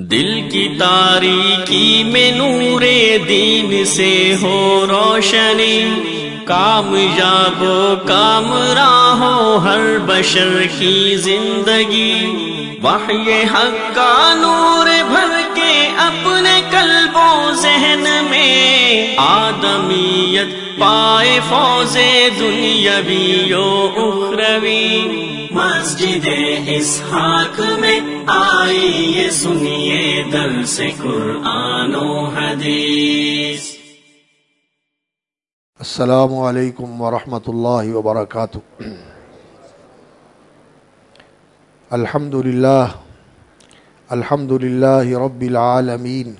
دل کی تاریکی میں نور دین سے ہو روشنی، کام و کام راہو، ہر بشر کی زندگی۔ وحی حق کا نور بھر کے اپنے قلب و ذہن میں۔ آدمیت پائے فوز دنیاوی و اخروی۔ مسجد اس حاق میں آئیے سنیے دل سے قرآن و حدیث۔ السلام علیکم ورحمۃ اللہ وبرکاتہ۔ الحمد للہ الحمد للہ رب العالمین۔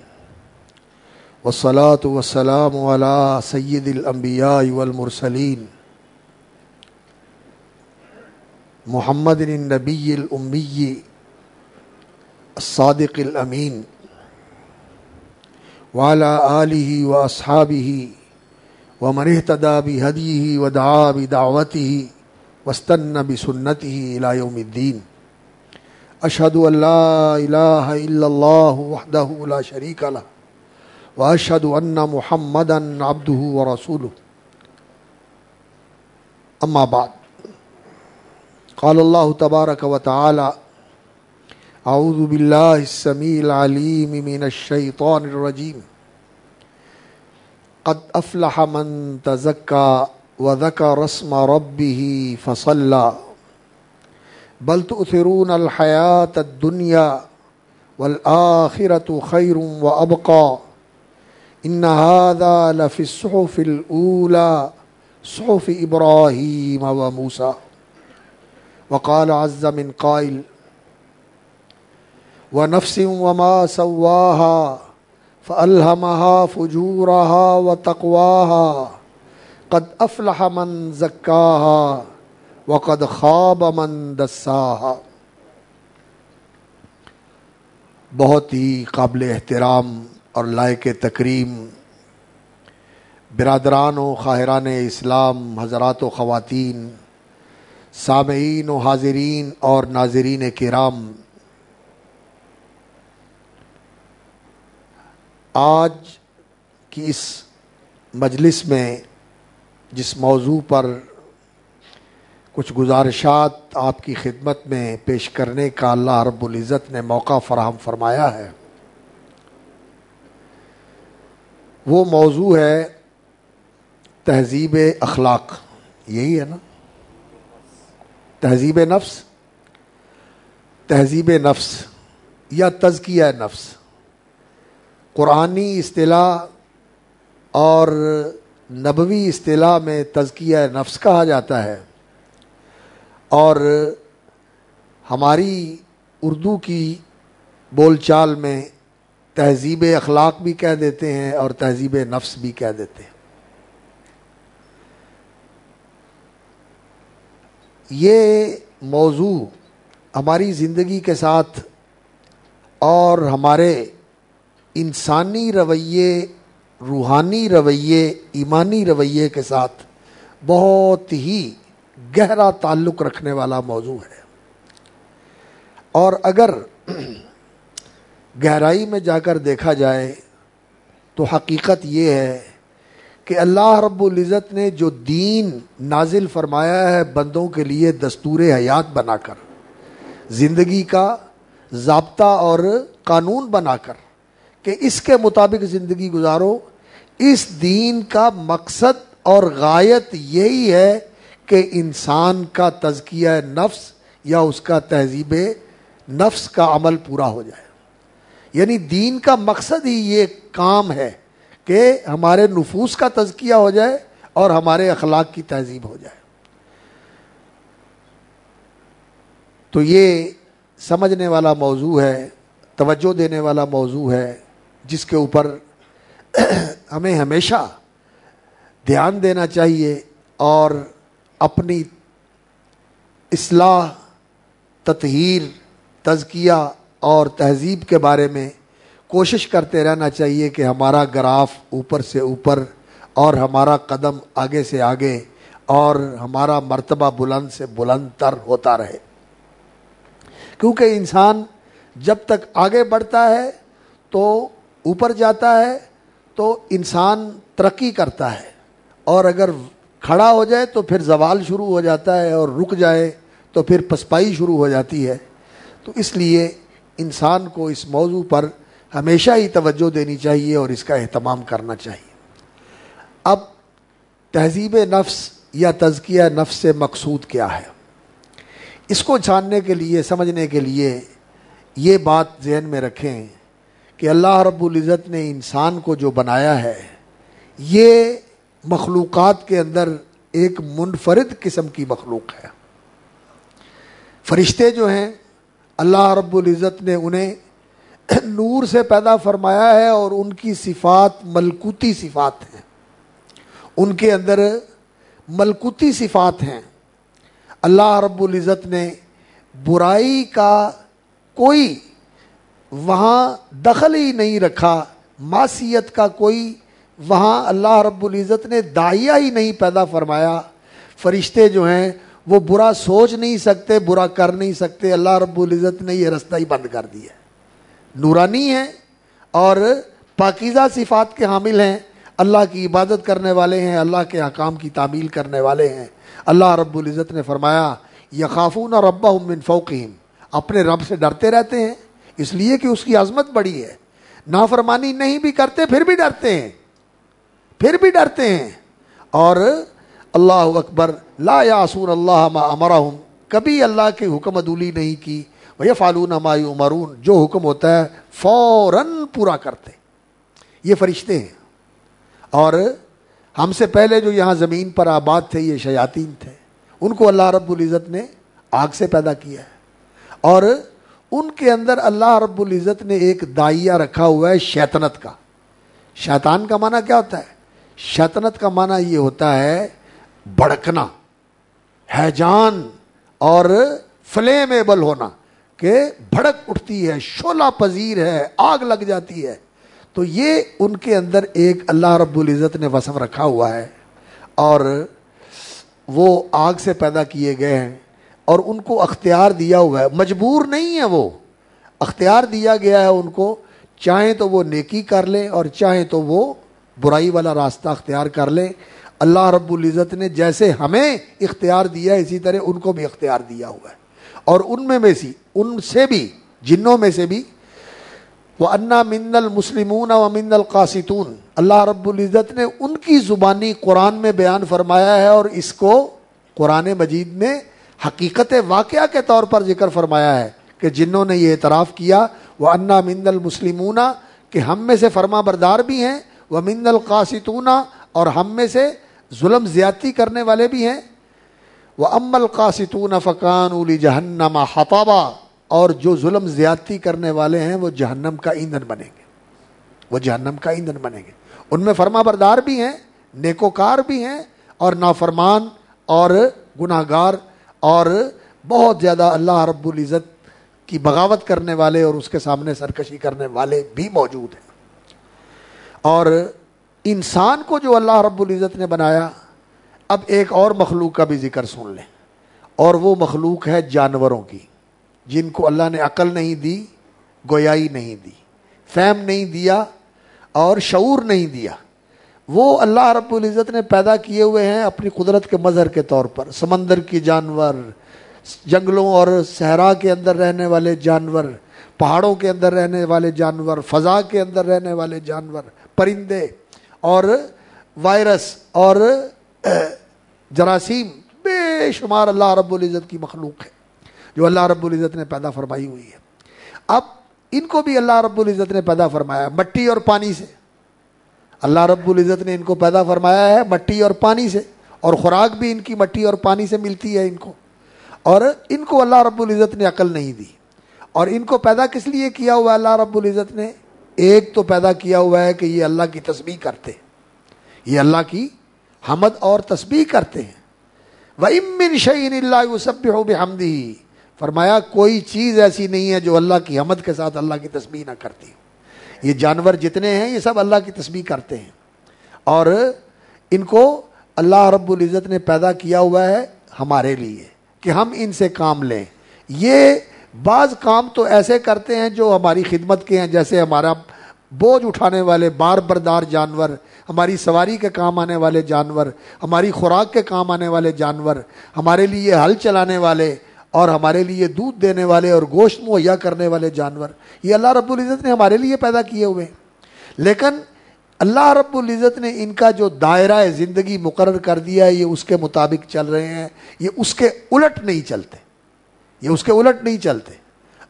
والصلاة والسلام على سید الانبیاء والمرسلین۔ محمد النبی الامی، الصادق الامین، وعلى آلہ واصحابہ، ومن اهتدى بهديه ودعا بدعوته واستنى بسنته الى يوم الدين اشهد ان لا اله الا الله وحده لا شريك له واشهد ان محمدا عبده ورسوله اما بعد۔ قال الله تبارك وتعالى اعوذ بالله السميع العليم من الشيطان الرجيم قد افلح من تزكى وذكر اسم ربه فصلى بل تؤثرون الحياة الدنيا والآخرة خير وأبقى إن هذا لفي الصحف الأولى صحف إبراهيم وموسى وقال عز من قائل، ونفس وما سواها، فألهمها فجورها وتقواها، قد أفلح من زكاها، وقد خاب من دساها۔ بہت ہی قابل احترام اور لائق تکریم برادران و خاہران اسلام، حضرات و خواتین سامعین و حاضرین اور ناظرین کرام۔ آج کی اس مجلس میں جس موضوع پر کچھ گزارشات آپ کی خدمت میں پیش کرنے کا اللہ رب العزت نے موقع فراہم فرمایا ہے، وہ موضوع ہے تہذیب اخلاق، یہی ہے نا؟ تہذیب نفس تہذیب نفس یا تزکیہ نفس۔ قرآنی اصطلاح اور نبوی اصطلاح میں تزکیہ نفس کہا جاتا ہے۔ اور ہماری اردو کی بول چال میں تہذیب اخلاق بھی کہہ دیتے ہیں اور تہذیب نفس بھی کہہ دیتے ہیں۔ یہ موضوع ہماری زندگی کے ساتھ اور ہمارے انسانی رویے، روحانی رویے، ایمانی رویے کے ساتھ بہت ہی گہرا تعلق رکھنے والا موضوع ہے۔ اور اگر گہرائی میں جا کر دیکھا جائے تو حقیقت یہ ہے کہ اللہ رب العزت نے جو دین نازل فرمایا ہے بندوں کے لیے دستور حیات بنا کر، زندگی کا ضابطہ اور قانون بنا کر، کہ اس کے مطابق زندگی گزارو، اس دین کا مقصد اور غایت یہی ہے کہ انسان کا تزکیہ نفس یا اس کا تہذیب نفس کا عمل پورا ہو جائے۔ یعنی دین کا مقصد ہی یہ کام ہے کہ ہمارے نفوس کا تزکیہ ہو جائے اور ہمارے اخلاق کی تہذیب ہو جائے۔ تو یہ سمجھنے والا موضوع ہے، توجہ دینے والا موضوع ہے، جس کے اوپر ہمیں ہمیشہ دھیان دینا چاہیے اور اپنی اصلاح، تطہیر، تزکیہ اور تہذیب کے بارے میں کوشش کرتے رہنا چاہیے کہ ہمارا گراف اوپر سے اوپر اور ہمارا قدم آگے سے آگے اور ہمارا مرتبہ بلند سے بلند تر ہوتا رہے۔ کیونکہ انسان جب تک آگے بڑھتا ہے تو اوپر جاتا ہے تو انسان ترقی کرتا ہے۔ اور اگر کھڑا ہو جائے تو پھر زوال شروع ہو جاتا ہے اور رک جائے تو پھر پسپائی شروع ہو جاتی ہے۔ تو اس لیے انسان کو اس موضوع پر ہمیشہ ہی توجہ دینی چاہیے اور اس کا اہتمام کرنا چاہیے۔ اب تہذیب نفس یا تزکیہ نفس سے مقصود کیا ہے؟ اس کو جاننے کے لیے، سمجھنے کے لیے یہ بات ذہن میں رکھیں کہ اللہ رب العزت نے انسان کو جو بنایا ہے، یہ مخلوقات کے اندر ایک منفرد قسم کی مخلوق ہے۔ فرشتے جو ہیں، اللہ رب العزت نے انہیں نور سے پیدا فرمایا ہے اور ان کی صفات ملکوتی صفات ہیں۔ ان کے اندر ملکوتی صفات ہیں۔ اللہ رب العزت نے برائی کا کوئی وہاں دخل ہی نہیں رکھا، معصیت کا کوئی وہاں اللہ رب العزت نے دائیا ہی نہیں پیدا فرمایا۔ فرشتے جو ہیں، وہ برا سوچ نہیں سکتے، برا کر نہیں سکتے۔ اللہ رب العزت نے یہ رستہ ہی بند کر دیا۔ نورانی ہیں اور پاکیزہ صفات کے حامل ہیں، اللہ کی عبادت کرنے والے ہیں، اللہ کے حکام کی تعمیل کرنے والے ہیں۔ اللہ رب العزت نے فرمایا یقافون اور ربا من فوقیم اپنے رب سے ڈرتے رہتے ہیں، اس لیے کہ اس کی عظمت بڑی ہے۔ نافرمانی نہیں بھی کرتے، پھر بھی ڈرتے ہیں۔ پھر بھی ڈرتے ہیں۔ اور اللہ اکبر، لا یاسون اللہ امرا کبھی اللہ کے حکم ادولی نہیں کی۔ بھیا فالون مایو مرون جو حکم ہوتا ہے فوراً پورا کرتے یہ فرشتے ہیں۔ اور ہم سے پہلے جو یہاں زمین پر آباد تھے، یہ شیاطین تھے۔ ان کو اللہ رب العزت نے آگ سے پیدا کیا ہے۔ اور ان کے اندر اللہ رب العزت نے ایک دائیا رکھا ہوا ہے شیطنت کا۔ شیطان کا معنی کیا ہوتا ہے؟ شیطنت کا معنی یہ ہوتا ہے بڑکنا حیجان اور فلیمیبل ہونا۔ کہ بھڑک اٹھتی ہے شولہ پذیر ہے، آگ لگ جاتی ہے۔ تو یہ ان کے اندر ایک اللہ رب العزت نے وصف رکھا ہوا ہے۔ اور وہ آگ سے پیدا کیے گئے ہیں۔ اور ان کو اختیار دیا ہوا ہے۔ مجبور نہیں ہے وہ۔ اختیار دیا گیا ہے ان کو۔ چاہیں تو وہ نیکی کر لیں اور چاہیں تو وہ برائی والا راستہ اختیار کر لیں۔ اللہ رب العزت نے جیسے ہمیں اختیار دیا اسی طرح ان کو بھی اختیار دیا ہوا ہے۔ اور ان میں میں سی، ان سے بھی، جنوں میں سے بھی وہ انا من المسلمون و من القاستون اللہ رب العزت نے ان کی زبانی قرآن میں بیان فرمایا ہے اور اس کو قرآن مجید میں حقیقت واقعہ کے طور پر ذکر فرمایا ہے کہ جنہوں نے یہ اعتراف کیا وہ انا من المسلمون، کہ ہم میں سے فرما بردار بھی ہیں وہ من القاستون اور ہم میں سے ظلم زیادتی کرنے والے بھی ہیں۔ وہ ام القاستون فقان الی جہنما حتابہ اور جو ظلم زیادتی کرنے والے ہیں وہ جہنم کا ایندھن بنیں گے۔ وہ جہنم کا ایندھن بنیں گے۔ ان میں فرما بردار بھی ہیں، نیکوکار بھی ہیں اور نافرمان اور گناہ گار اور بہت زیادہ اللہ رب العزت کی بغاوت کرنے والے اور اس کے سامنے سرکشی کرنے والے بھی موجود ہیں۔ اور انسان کو جو اللہ رب العزت نے بنایا اب ایک اور مخلوق کا بھی ذکر سن لیں۔ اور وہ مخلوق ہے جانوروں کی، جن کو اللہ نے عقل نہیں دی، گویائی نہیں دی، فہم نہیں دیا اور شعور نہیں دیا۔ وہ اللہ رب العزت نے پیدا کیے ہوئے ہیں اپنی قدرت کے مظہر کے طور پر۔ سمندر کی جانور، جنگلوں اور صحرا کے اندر رہنے والے جانور، پہاڑوں کے اندر رہنے والے جانور، فضا کے اندر رہنے والے جانور، پرندے اور وائرس اور جراثیم بے شمار اللہ رب العزت کی مخلوق ہے، جو اللہ رب العزت نے پیدا فرمائی ہوئی ہے۔ اب ان کو بھی اللہ رب العزت نے پیدا فرمایا مٹی اور پانی سے۔ اللہ رب العزت نے ان کو پیدا فرمایا ہے، مٹی اور پانی سے۔ اور خوراک بھی ان کی مٹی اور پانی سے ملتی ہے ان کو۔ اور ان کو اللہ رب العزت نے عقل نہیں دی۔ اور ان کو پیدا کس لیے کیا ہوا اللہ رب العزت نے ایک تو پیدا کیا ہوا ہے کہ یہ اللہ کی تسبیح کرتے۔ یہ اللہ کی حمد اور تسبیح کرتے ہیں۔ وہ امن شعین اللہ سب ہو فرمایا، کوئی چیز ایسی نہیں ہے جو اللہ کی حمد کے ساتھ اللہ کی تسبیح نہ کرتی یہ جانور جتنے ہیں، یہ سب اللہ کی تسبیح کرتے ہیں۔ اور ان کو اللہ رب العزت نے پیدا کیا ہوا ہے ہمارے لیے کہ ہم ان سے کام لیں۔ یہ بعض کام تو ایسے کرتے ہیں جو ہماری خدمت کے ہیں، جیسے ہمارا بوجھ اٹھانے والے، بار بردار جانور، ہماری سواری کے کام آنے والے جانور، ہماری خوراک کے کام آنے والے جانور، ہمارے لیے ہل چلانے والے اور ہمارے لیے دودھ دینے والے اور گوشت مہیا کرنے والے جانور۔ یہ اللہ رب العزت نے ہمارے لیے پیدا کیے ہوئے۔ لیکن اللہ رب العزت نے ان کا جو دائرہ زندگی مقرر کر دیا ہے یہ اس کے مطابق چل رہے ہیں۔ یہ اس کے الٹ نہیں چلتے۔ یہ اس کے الٹ نہیں چلتے۔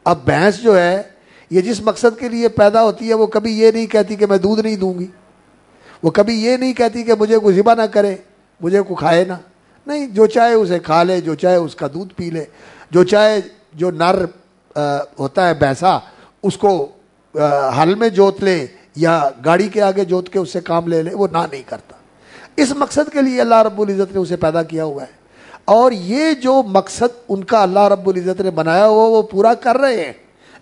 اب بھینس جو ہے یہ جس مقصد کے لیے پیدا ہوتی ہے وہ کبھی یہ نہیں کہتی کہ میں دودھ نہیں دوں گی۔ وہ کبھی یہ نہیں کہتی کہ مجھے کوئی ذبح نہ کرے، مجھے کو کھائے نہ۔ نہیں، جو چاہے اسے کھا لے، جو چاہے اس کا دودھ پی لے۔ جو چاہے جو نر ہوتا ہے بیسا اس کو حل میں جوت لے یا گاڑی کے آگے جوت کے اس سے کام لے لے، وہ نہ نہیں کرتا۔ اس مقصد کے لیے اللہ رب العزت نے اسے پیدا کیا ہوا ہے۔ اور یہ جو مقصد ان کا اللہ رب العزت نے بنایا ہوا، وہ پورا کر رہے ہیں۔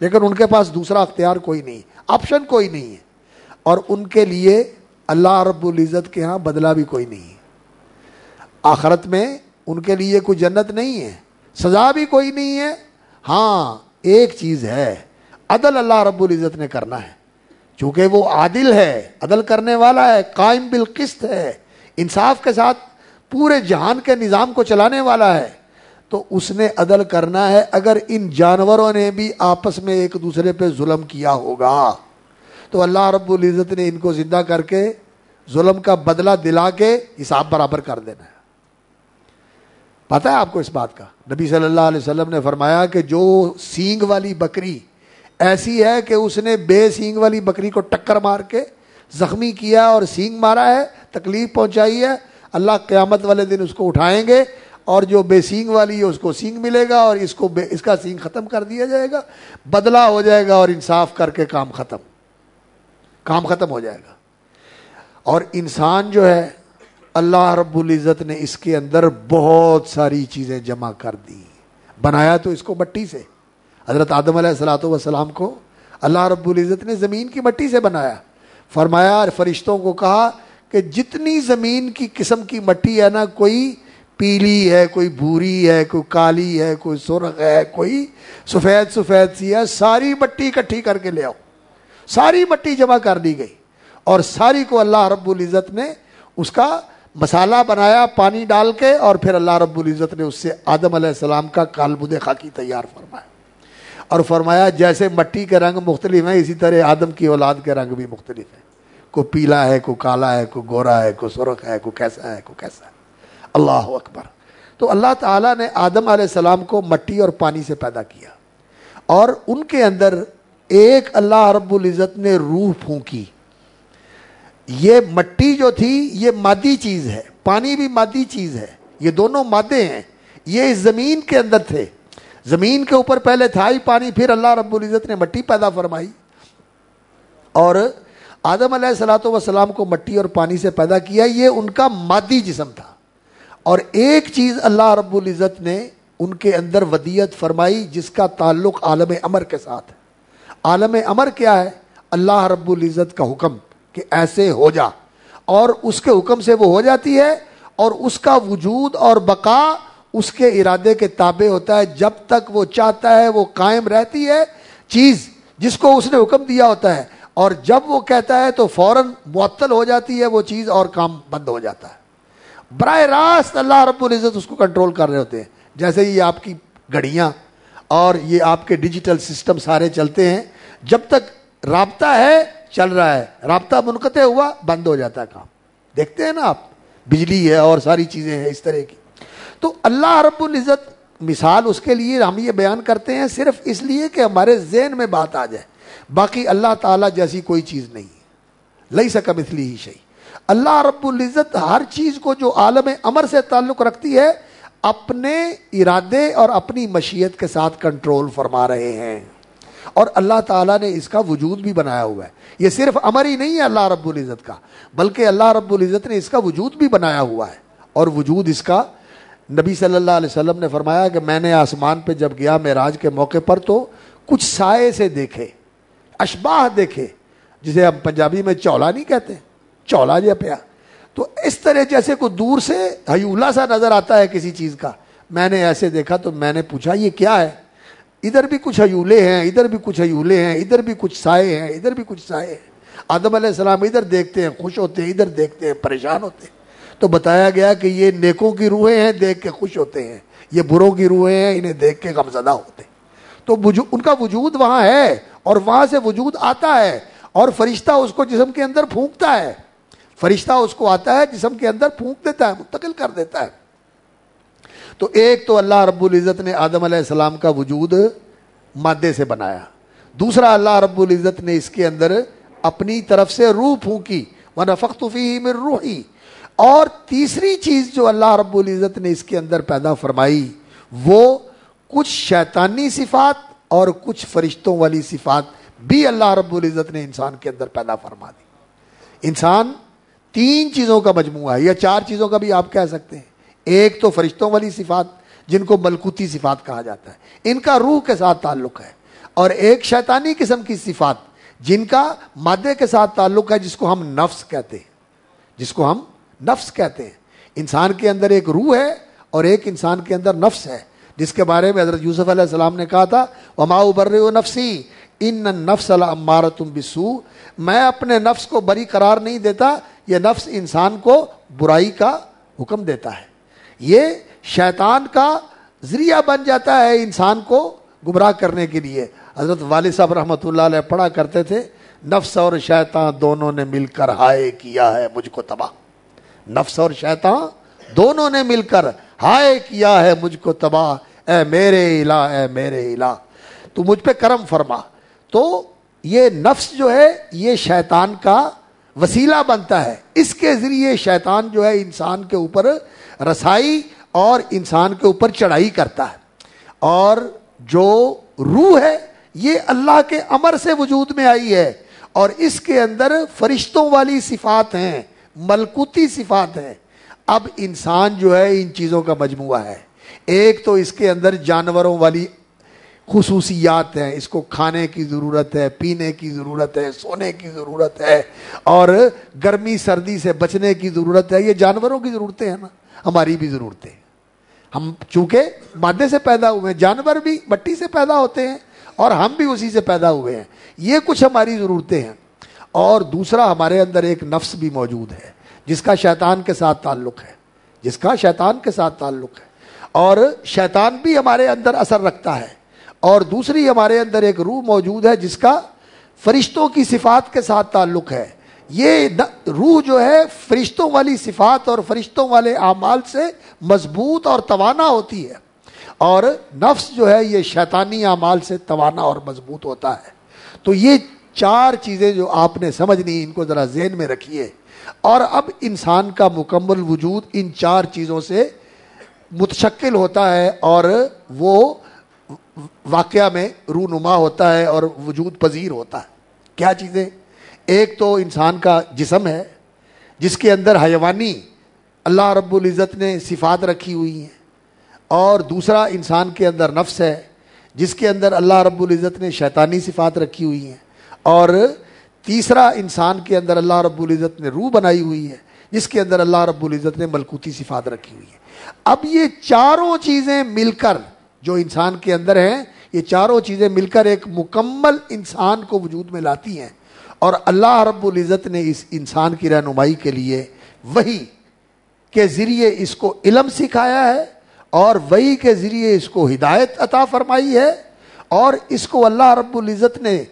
لیکن ان کے پاس دوسرا اختیار کوئی نہیں آپشن کوئی نہیں ہے۔ اور ان کے لیے اللہ رب العزت کے ہاں بدلہ بھی کوئی نہیں ہے۔ آخرت میں ان کے لیے کوئی جنت نہیں ہے، سزا بھی کوئی نہیں ہے۔ ہاں ایک چیز ہے، عدل اللہ رب العزت نے کرنا ہے۔ چونکہ وہ عادل ہے، عدل کرنے والا ہے، قائم بالقسط ہے، انصاف کے ساتھ پورے جہان کے نظام کو چلانے والا ہے۔ تو اس نے عدل کرنا ہے اگر ان جانوروں نے بھی آپس میں ایک دوسرے پہ ظلم کیا ہوگا۔ تو اللہ رب العزت نے ان کو زندہ کر کے ظلم کا بدلہ دلا کے حساب برابر کر دینا ہے۔ پتہ ہے آپ کو اس بات کا؟ نبی صلی اللہ علیہ وسلم نے فرمایا کہ جو سینگ والی بکری ایسی ہے کہ اس نے بے سینگ والی بکری کو ٹکر مار کے زخمی کیا اور سینگ مارا ہے، تکلیف پہنچائی ہے، اللہ قیامت والے دن اس کو اٹھائیں گے۔ اور جو بے سینگ والی ہے، اس کو سینگ ملے گا اور اس کو بے اس کا سینگ ختم کر دیا جائے گا بدلہ ہو جائے گا اور انصاف کر کے کام ختم کام ختم ہو جائے گا۔ اور انسان جو ہے، اللہ رب العزت نے اس کے اندر بہت ساری چیزیں جمع کر دی۔ بنایا تو اس کو مٹی سے۔ حضرت آدم علیہ السلاۃ والسلام کو اللہ رب العزت نے زمین کی مٹی سے بنایا۔ فرمایا اور فرشتوں کو کہا کہ جتنی زمین کی قسم کی مٹی ہے نا، کوئی پیلی ہے، کوئی بھوری ہے، کوئی کالی ہے، کوئی سرخ ہے، کوئی سفید سفید سی ہے، ساری مٹی اکٹھی کر کے لے آؤ۔ ساری مٹی جمع کر دی گئی۔ اور ساری کو اللہ رب العزت نے اس کا مسالہ بنایا، پانی ڈال کے، اور پھر اللہ رب العزت نے اس سے آدم علیہ السلام کا کالبد خاکی تیار فرمایا۔ اور فرمایا، جیسے مٹی کے رنگ مختلف ہیں، اسی طرح آدم کی اولاد کے رنگ بھی مختلف ہیں۔ کوئی پیلا ہے، کوئی کالا ہے، کوئی گورا ہے، کوئی سرخ ہے، کوئی کیسا ہے، کوئی کیسا ہے۔ اللہ اکبر۔ تو اللہ تعالیٰ نے آدم علیہ السلام کو مٹی اور پانی سے پیدا کیا اور ان کے اندر ایک اللہ رب العزت نے روح پھونکی۔ یہ مٹی جو تھی، یہ مادی چیز ہے، پانی بھی مادی چیز ہے۔ یہ دونوں مادے ہیں۔ یہ اس زمین کے اندر تھے۔ زمین کے اوپر پہلے تھا ہی پانی، پھر اللہ رب العزت نے مٹی پیدا فرمائی۔ اور آدم علیہ السلاۃ وسلام کو مٹی اور پانی سے پیدا کیا، یہ ان کا مادی جسم تھا۔ اور ایک چیز اللہ رب العزت نے ان کے اندر ودیت فرمائی جس کا تعلق عالم امر کے ساتھ ہے۔ عالم امر کیا ہے؟ اللہ رب العزت کا حکم کہ ایسے ہو جا۔ اور اس کے حکم سے وہ ہو جاتی ہے اور اس کا وجود اور بقا اس کے ارادے کے تابع ہوتا ہے۔ جب تک وہ چاہتا ہے وہ قائم رہتی ہے، چیز جس کو اس نے حکم دیا ہوتا ہے۔ اور جب وہ کہتا ہے تو فوراً معطل ہو جاتی ہے، وہ چیز اور کام بند ہو جاتا ہے۔ براہ راست اللہ رب العزت اس کو کنٹرول کر رہے ہوتے ہیں۔ جیسے یہ آپ کی گھڑیاں اور یہ آپ کے ڈیجیٹل سسٹم سارے چلتے ہیں۔ جب تک رابطہ ہے، چل رہا ہے۔ رابطہ منقطع ہوا، بند ہو جاتا ہے کام۔ دیکھتے ہیں نا آپ، بجلی ہے اور ساری چیزیں ہیں اس طرح کی۔ تو اللہ رب العزت، مثال اس کے لیے ہم یہ بیان کرتے ہیں صرف اس لیے کہ ہمارے ذہن میں بات آ جائے۔ باقی اللہ تعالیٰ جیسی کوئی چیز نہیں۔ لئی سکا مثلی ہی شہی اللہ رب العزت ہر چیز کو جو عالم امر سے تعلق رکھتی ہے، اپنے ارادے اور اپنی مشیت کے ساتھ کنٹرول فرما رہے ہیں۔ اور اللہ تعالیٰ نے اس کا وجود بھی بنایا ہوا ہے۔ یہ صرف امر ہی نہیں ہے اللہ رب العزت کا، بلکہ اللہ رب العزت نے اس کا وجود بھی بنایا ہوا ہے۔ اور وجود اس کا، نبی صلی اللہ علیہ وسلم نے فرمایا کہ میں نے آسمان پہ جب گیا معراج کے موقع پر تو کچھ سائے سے دیکھے، اشباہ دیکھے، جسے ہم پنجابی میں چولا نہیں کہتے۔ چولا جا پیا۔ تو اس طرح جیسے کوئی دور سے حیولہ سا نظر آتا ہے کسی چیز کا، میں نے ایسے دیکھا تو میں نے پوچھا، یہ کیا ہے؟ ادھر بھی کچھ حیولے ہیں، ادھر بھی کچھ حیولے ہیں، ادھر بھی کچھ سائے ہیں، ادھر بھی کچھ سائے ہیں۔ آدم علیہ السلام ادھر دیکھتے ہیں، خوش ہوتے ہیں، ادھر دیکھتے ہیں، پریشان ہوتے ہیں۔ تو بتایا گیا کہ یہ نیکوں کی روحیں ہیں، دیکھ کے خوش ہوتے ہیں۔ یہ بروں کی روحیں ہیں، انہیں دیکھ کے غمزدہ ہوتے ہیں۔ تو ان کا وجود وہاں ہے اور وہاں سے وجود آتا ہے اور فرشتہ اس کو جسم کے اندر پھونکتا ہے۔ فرشتہ اس کو آتا ہے، جسم کے اندر پھونک دیتا ہے منتقل کر دیتا ہے۔ تو ایک تو اللہ رب العزت نے آدم علیہ السلام کا وجود مادے سے بنایا۔ دوسرا، اللہ رب العزت نے اس کے اندر اپنی طرف سے روح پھونکی۔ ورنہ فخی میں روحی اور تیسری چیز جو اللہ رب العزت نے اس کے اندر پیدا فرمائی، وہ کچھ شیطانی صفات اور کچھ فرشتوں والی صفات بھی اللہ رب العزت نے انسان کے اندر پیدا فرما دی۔ انسان تین چیزوں کا مجموعہ ہے یا چار چیزوں کا بھی آپ کہہ سکتے ہیں۔ ایک تو فرشتوں والی صفات جن کو ملکوتی صفات کہا جاتا ہے۔ ان کا روح کے ساتھ تعلق ہے۔ اور ایک شیطانی قسم کی صفات جن کا مادے کے ساتھ تعلق ہے جس کو ہم نفس کہتے ہیں۔ جس کو ہم نفس کہتے ہیں۔ انسان کے اندر ایک روح ہے اور ایک انسان کے اندر نفس ہے۔ جس کے بارے میں حضرت یوسف علیہ السلام نے کہا تھا، وما ابر نفسی ان نفس المار تم بسو میں اپنے نفس کو بری قرار نہیں دیتا یہ نفس انسان کو برائی کا حکم دیتا ہے۔ یہ شیطان کا ذریعہ بن جاتا ہے انسان کو گمراہ کرنے کے لیے۔ حضرت والد صاحب رحمۃ اللہ علیہ پڑھا کرتے تھے، نفس اور شیطان دونوں نے مل کر ہائے کیا ہے، مجھ کو تباہ۔ نفس اور شیطان دونوں نے مل کر ہائے کیا ہے، مجھ کو تباہ۔ اے میرے الہ، اے میرے الہ۔ تو مجھ پہ کرم فرما۔ تو یہ نفس جو ہے، یہ شیطان کا وسیلہ بنتا ہے۔ اس کے ذریعے شیطان جو ہے انسان کے اوپر رسائی اور انسان کے اوپر چڑھائی کرتا ہے۔ اور جو روح ہے، یہ اللہ کے امر سے وجود میں آئی ہے۔ اور اس کے اندر فرشتوں والی صفات ہیں، ملکوتی صفات ہیں۔ اب انسان جو ہے ان چیزوں کا مجموعہ ہے۔ ایک تو اس کے اندر جانوروں والی خصوصیات ہیں، اس کو کھانے کی ضرورت ہے، پینے کی ضرورت ہے، سونے کی ضرورت ہے، اور گرمی، سردی سے بچنے کی ضرورت ہے، یہ جانوروں کی ضرورتیں ہیں نا، ہماری بھی ضرورتیں ہم چونکہ مادے سے پیدا ہوئے ہیں، جانور بھی مٹی سے پیدا ہوتے ہیں، اور ہم بھی اسی سے پیدا ہوئے ہیں۔ یہ کچھ ہماری ضرورتیں ہیں۔ اور دوسرا، ہمارے اندر ایک نفس بھی موجود ہے، جس کا شیطان کے ساتھ تعلق ہے۔ جس کا شیطان کے ساتھ تعلق ہے۔ اور شیطان بھی ہمارے اندر اثر رکھتا ہے۔ اور دوسری ہمارے اندر ایک روح موجود ہے جس کا فرشتوں کی صفات کے ساتھ تعلق ہے۔ یہ روح جو ہے فرشتوں والی صفات اور فرشتوں والے اعمال سے مضبوط اور توانا ہوتی ہے۔ اور نفس جو ہے یہ شیطانی اعمال سے توانا اور مضبوط ہوتا ہے۔ تو یہ چار چیزیں جو آپ نے سمجھنی ان کو ذرا ذہن میں رکھیے۔ اور اب انسان کا مکمل وجود ان چار چیزوں سے متشکل ہوتا ہے اور وہ واقعہ میں رونما ہوتا ہے اور وجود پذیر ہوتا ہے۔ کیا چیزیں؟ ایک تو انسان کا جسم ہے، جس کے اندر حیوانی اللہ رب العزت نے صفات رکھی ہوئی ہیں، اور دوسرا انسان کے اندر نفس ہے، جس کے اندر اللہ رب العزت نے شیطانی صفات رکھی ہوئی ہیں۔ اور تیسرا انسان کے اندر اللہ رب العزت نے روح بنائی ہوئی ہے، جس کے اندر اللہ رب العزت نے ملکوتی صفات رکھی ہوئی ہے اب یہ چاروں چیزیں مل کر جو انسان کے اندر ہیں، یہ چاروں چیزیں مل کر ایک مکمل انسان کو وجود میں لاتی ہیں۔ اور اللہ رب العزت نے اس انسان کی رہنمائی کے لیے وہی کے ذریعے اس کو علم سکھایا ہے اور وہی کے ذریعے اس کو ہدایت عطا فرمائی ہے۔ اور اس کو اللہ رب العزت نے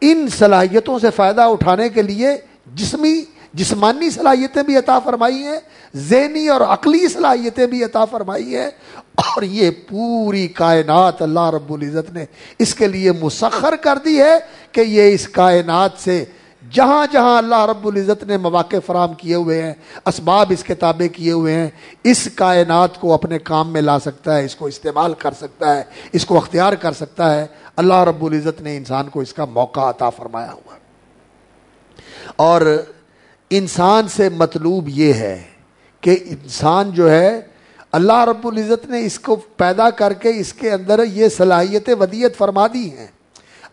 ان صلاحیتوں سے فائدہ اٹھانے کے لیے جسمی جسمانی صلاحیتیں بھی عطا فرمائی ہیں، ذہنی اور عقلی صلاحیتیں بھی عطا فرمائی ہیں۔ اور یہ پوری کائنات اللہ رب العزت نے اس کے لیے مسخر کر دی ہے کہ یہ اس کائنات سے جہاں جہاں اللہ رب العزت نے مواقع فراہم کیے ہوئے ہیں، اسباب اس کتابیں کیے ہوئے ہیں، اس کائنات کو اپنے کام میں لا سکتا ہے، اس کو استعمال کر سکتا ہے، اس کو اختیار کر سکتا ہے۔ اللہ رب العزت نے انسان کو اس کا موقع عطا فرمایا ہوا۔ اور انسان سے مطلوب یہ ہے کہ انسان جو ہے، اللہ رب العزت نے اس کو پیدا کر کے اس کے اندر یہ صلاحیت ودیت فرما دی ہیں۔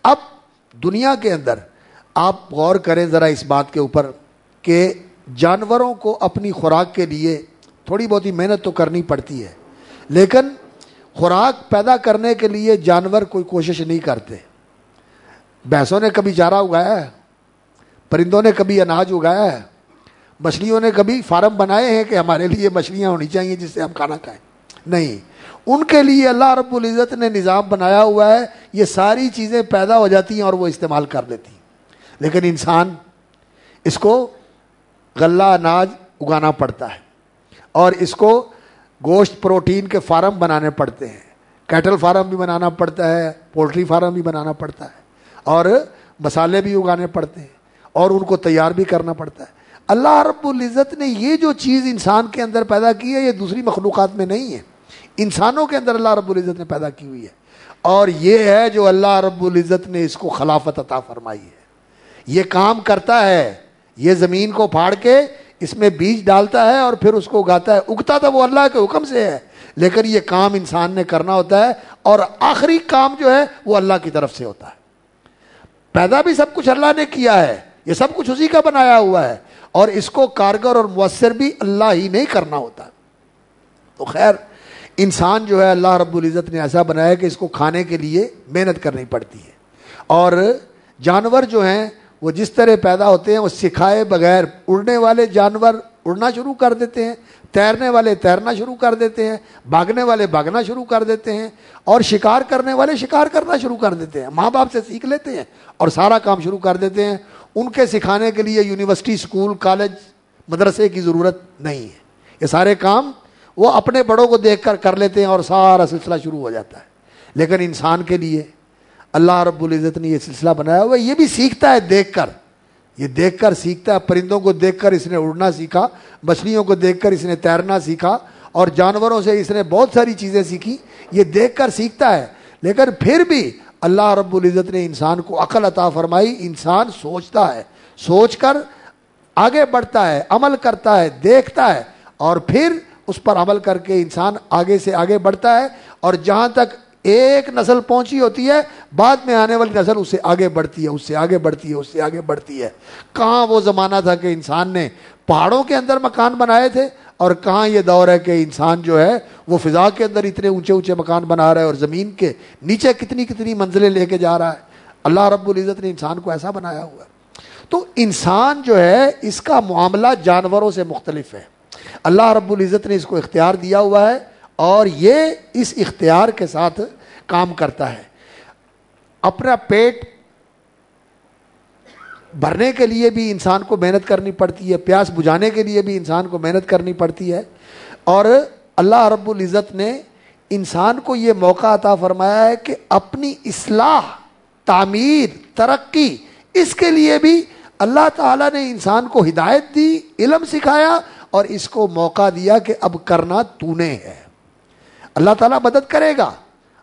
اب دنیا کے اندر آپ غور کریں ذرا اس بات کے اوپر کہ جانوروں کو اپنی خوراک کے لیے تھوڑی بہت ہی محنت تو کرنی پڑتی ہے، لیکن خوراک پیدا کرنے کے لیے جانور کوئی کوشش نہیں کرتے۔ بھینسوں نے کبھی چارہ اگایا ہے؟ پرندوں نے کبھی اناج اگایا ہے؟ مچھلیوں نے کبھی فارم بنائے ہیں کہ ہمارے لیے مچھلیاں ہونی چاہیے جس سے ہم کھانا کھائیں؟ نہیں۔ ان کے لیے اللہ رب العزت نے نظام بنایا ہوا ہے، یہ ساری چیزیں پیدا ہو جاتی ہیں اور وہ استعمال کر لیتی ہیں۔ لیکن انسان، اس کو غلہ اناج اگانا پڑتا ہے اور اس کو گوشت پروٹین کے فارم بنانے پڑتے ہیں۔ کیٹل فارم بھی بنانا پڑتا ہے، پولٹری فارم بھی بنانا پڑتا ہے اور مسالے بھی اگانے پڑتے ہیں۔ اور ان کو تیار بھی کرنا پڑتا ہے۔ اللہ رب العزت نے یہ جو چیز انسان کے اندر پیدا کی ہے، یہ دوسری مخلوقات میں نہیں ہے۔ انسانوں کے اندر اللہ رب العزت نے پیدا کی ہوئی ہے۔ اور یہ ہے جو اللہ رب العزت نے اس کو خلافت عطا فرمائی ہے۔ یہ کام کرتا ہے، یہ زمین کو پھاڑ کے اس میں بیج ڈالتا ہے اور پھر اس کو اگاتا ہے۔ اگتا تو وہ اللہ کے حکم سے ہے، لیکن یہ کام انسان نے کرنا ہوتا ہے اور آخری کام جو ہے وہ اللہ کی طرف سے ہوتا ہے۔ پیدا بھی سب کچھ اللہ نے کیا ہے۔ یہ سب کچھ اسی کا بنایا ہوا ہے اور اس کو کارگر اور مؤثر بھی اللہ ہی نہیں کرنا ہوتا تو خیر، انسان جو ہے اللہ رب العزت نے ایسا بنایا کہ اس کو کھانے کے لیے محنت کرنی پڑتی ہے۔ اور جانور جو ہیں، وہ جس طرح پیدا ہوتے ہیں، وہ سکھائے بغیر اڑنے والے جانور اڑنا شروع کر دیتے ہیں، تیرنے والے تیرنا شروع کر دیتے ہیں، بھاگنے والے بھاگنا شروع کر دیتے ہیں اور شکار کرنے والے شکار کرنا شروع کر دیتے ہیں۔ ماں باپ سے سیکھ لیتے ہیں اور سارا کام شروع کر دیتے ہیں۔ ان کے سکھانے کے لیے یونیورسٹی اسکول کالج، مدرسے کی ضرورت نہیں ہے۔ یہ سارے کام وہ اپنے بڑوں کو دیکھ کر کر لیتے ہیں اور سارا سلسلہ شروع ہو جاتا ہے۔ لیکن انسان کے لیے اللہ رب العزت نے یہ سلسلہ بنایا ہوا یہ بھی سیکھتا ہے دیکھ کر۔ یہ دیکھ کر سیکھتا ہے، پرندوں کو دیکھ کر اس نے اڑنا سیکھا، مچھلیوں کو دیکھ کر اس نے تیرنا سیکھا، اور جانوروں سے اس نے بہت ساری چیزیں سیکھی۔ یہ دیکھ کر سیکھتا ہے، لیکن پھر بھی اللہ رب العزت نے انسان کو عقل عطا فرمائی، انسان سوچتا ہے، سوچ کر آگے بڑھتا ہے، عمل کرتا ہے، دیکھتا ہے، اور پھر اس پر عمل کر کے انسان آگے سے آگے بڑھتا ہے، اور جہاں تک ایک نسل پہنچی ہوتی ہے، بعد میں آنے والی نسل اس سے آگے بڑھتی ہے اس سے آگے بڑھتی ہے اس سے آگے بڑھتی ہے۔ کہاں وہ زمانہ تھا کہ انسان نے پہاڑوں کے اندر مکان بنائے تھے اور کہاں یہ دور ہے کہ انسان جو ہے وہ فضا کے اندر اتنے اونچے اونچے مکان بنا رہا ہے اور زمین کے نیچے کتنی کتنی منزلیں لے کے جا رہا ہے؟ اللہ رب العزت نے انسان کو ایسا بنایا ہوا ہے۔ تو انسان جو ہے اس کا معاملہ جانوروں سے مختلف ہے۔ اللہ رب العزت نے اس کو اختیار دیا ہوا ہے اور یہ اس اختیار کے ساتھ کام کرتا ہے۔ اپنا پیٹ بھرنے کے لیے بھی انسان کو محنت کرنی پڑتی ہے، پیاس بجھانے کے لیے بھی انسان کو محنت کرنی پڑتی ہے۔ اور اللہ رب العزت نے انسان کو یہ موقع عطا فرمایا ہے کہ اپنی اصلاح، تعمیر، ترقی اس کے لیے بھی اللہ تعالیٰ نے انسان کو ہدایت دی، علم سکھایا اور اس کو موقع دیا کہ اب کرنا تو نے ہے۔ اللہ تعالیٰ مدد کرے گا،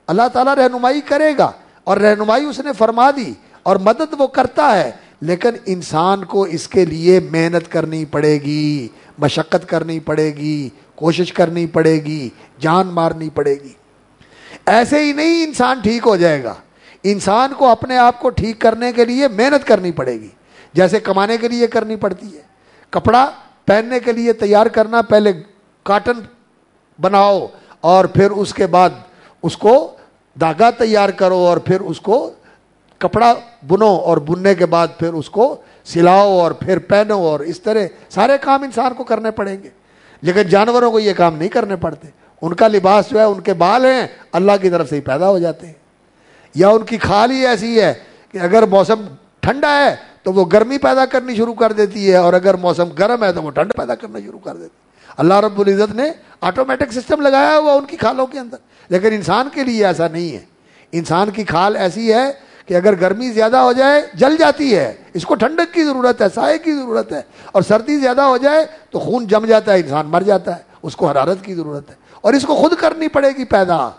اللہ تعالیٰ رہنمائی کرے گا اور رہنمائی اس نے فرما دی اور مدد وہ کرتا ہے۔ لیکن انسان کو اس کے لیے محنت کرنی پڑے گی، مشقت کرنی پڑے گی، کوشش کرنی پڑے گی، جان مارنی پڑے گی۔ ایسے ہی نہیں انسان ٹھیک ہو جائے گا۔ انسان کو اپنے آپ کو ٹھیک کرنے کے لیے محنت کرنی پڑے گی۔ جیسے کمانے کے لیے کرنی پڑتی ہے۔ کپڑا پہننے کے لیے تیار کرنا، پہلے کاٹن بناؤ اور پھر اس کے بعد اس کو داگا تیار کرو اور پھر اس کو کپڑا بنو اور بننے کے بعد پھر اس کو سلاؤ اور پھر پہنو اور اس طرح سارے کام انسان کو کرنے پڑیں گے۔ لیکن جانوروں کو یہ کام نہیں کرنے پڑتے۔ ان کا لباس جو ہے، ان کے بال ہیں، اللہ کی طرف سے ہی پیدا ہو جاتے ہیں۔ یا ان کی کھال ہی ایسی ہے کہ اگر موسم ٹھنڈا ہے تو وہ گرمی پیدا کرنی شروع کر دیتی ہے، اور اگر موسم گرم ہے تو وہ ٹھنڈ پیدا کرنا شروع کر دیتی ہے۔ اللہ رب العزت نے آٹومیٹک سسٹم لگایا ہوا ان کی کھالوں کے اندر۔ لیکن انسان کے لیے ایسا نہیں ہے۔ انسان کی کھال ایسی ہے کہ اگر گرمی زیادہ ہو جائے، جل جاتی ہے۔ اس کو ٹھنڈک کی ضرورت ہے، سائے کی ضرورت ہے۔ اور سردی زیادہ ہو جائے تو خون جم جاتا ہے، انسان مر جاتا ہے۔ اس کو حرارت کی ضرورت ہے۔ اور اس کو خود کرنی پڑے گی پیدا۔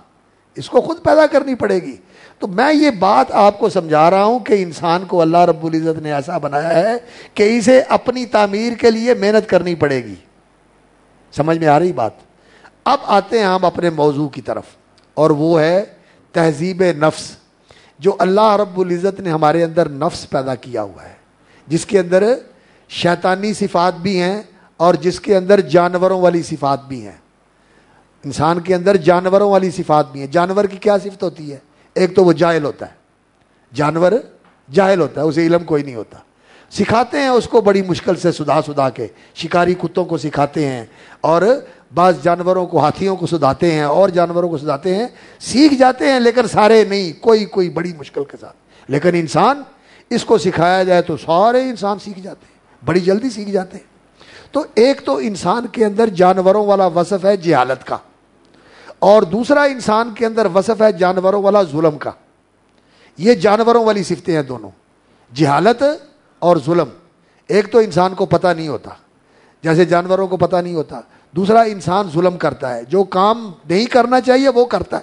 اس کو خود پیدا کرنی پڑے گی۔ تو میں یہ بات آپ کو سمجھا رہا ہوں کہ انسان کو اللہ رب العزت نے ایسا بنایا ہے کہ اسے اپنی تعمیر کے لیے محنت کرنی پڑے گی۔ سمجھ میں آ رہی بات؟ اب آتے ہیں ہم اپنے موضوع کی طرف۔ اور وہ ہے تہذیب نفس۔ جو اللہ رب العزت نے ہمارے اندر نفس پیدا کیا ہوا ہے، جس کے اندر شیطانی صفات بھی ہیں اور جس کے اندر جانوروں والی صفات بھی ہیں۔ انسان کے اندر جانوروں والی صفات بھی ہیں۔ جانور کی کیا صفت ہوتی ہے؟ ایک تو وہ جاہل ہوتا ہے۔ جانور جاہل ہوتا ہے، اسے علم کوئی نہیں ہوتا۔ سکھاتے ہیں اس کو بڑی مشکل سے سدا سدا کے، شکاری کتوں کو سکھاتے ہیں اور بعض جانوروں کو ہاتھیوں کو سدھاتے ہیں، اور جانوروں کو سدھاتے ہیں، سیکھ جاتے ہیں، لیکن سارے نہیں، کوئی کوئی بڑی مشکل کے ساتھ۔ لیکن انسان اس کو سکھایا جائے تو سارے انسان سیکھ جاتے ہیں، بڑی جلدی سیکھ جاتے ہیں۔ تو ایک تو انسان کے اندر جانوروں والا وصف ہے جہالت کا، اور دوسرا انسان کے اندر وصف ہے جانوروں والا ظلم کا۔ یہ جانوروں والی صفتیں ہیں دونوں، جہالت اور ظلم۔ ایک تو انسان کو پتہ نہیں ہوتا، جیسے جانوروں کو پتہ نہیں ہوتا دوسرا انسان ظلم کرتا ہے۔ جو کام نہیں کرنا چاہیے وہ کرتا ہے۔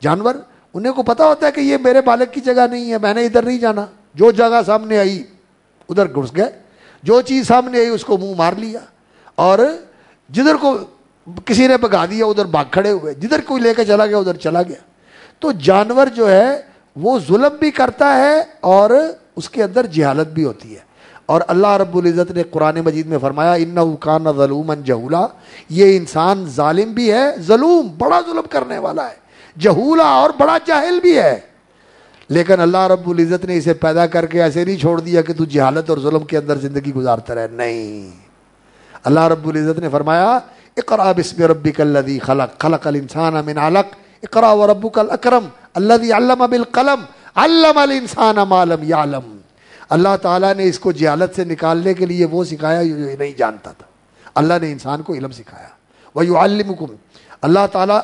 جانور، انہیں کو پتا ہوتا ہے کہ یہ میرے بالک کی جگہ نہیں ہے، میں نے ادھر نہیں جانا۔ جو جگہ سامنے آئی، ادھر گھس گئے۔ جو چیز سامنے آئی، اس کو منہ مار لیا۔ اور جدھر کو کسی نے بگا دیا، ادھر باغ کھڑے ہوئے۔ جدھر کوئی لے کے چلا گیا، ادھر چلا گیا۔ تو جانور جو ہے، وہ ظلم بھی کرتا ہے اور اس کے اندر جہالت بھی ہوتی ہے۔ اور اللہ رب العزت نے قرآن مجید میں فرمایا ان کان ظلم جہولا. یہ انسان ظالم بھی ہے ظلم بڑا ظلم کرنے والا ہے، جہولا اور بڑا جاہل بھی ہے۔ لیکن اللہ رب العزت نے اسے پیدا کر کے ایسے نہیں چھوڑ دیا کہ تو جہالت اور ظلم کے اندر زندگی گزارتا رہے، نہیں۔ اللہ رب العزت نے فرمایا اقرا بسم ربک الذی خلق خلق الانسان من علق اقرا وربک الاکرم الذی علم بالقلم، علم الانسان ما لم يعلم اللہ تعالیٰ نے اس کو جہالت سے نکالنے کے لیے وہ سکھایا جو نہیں جانتا تھا۔ اللہ نے انسان کو علم سکھایا۔ وہ یو اللہ تعالیٰ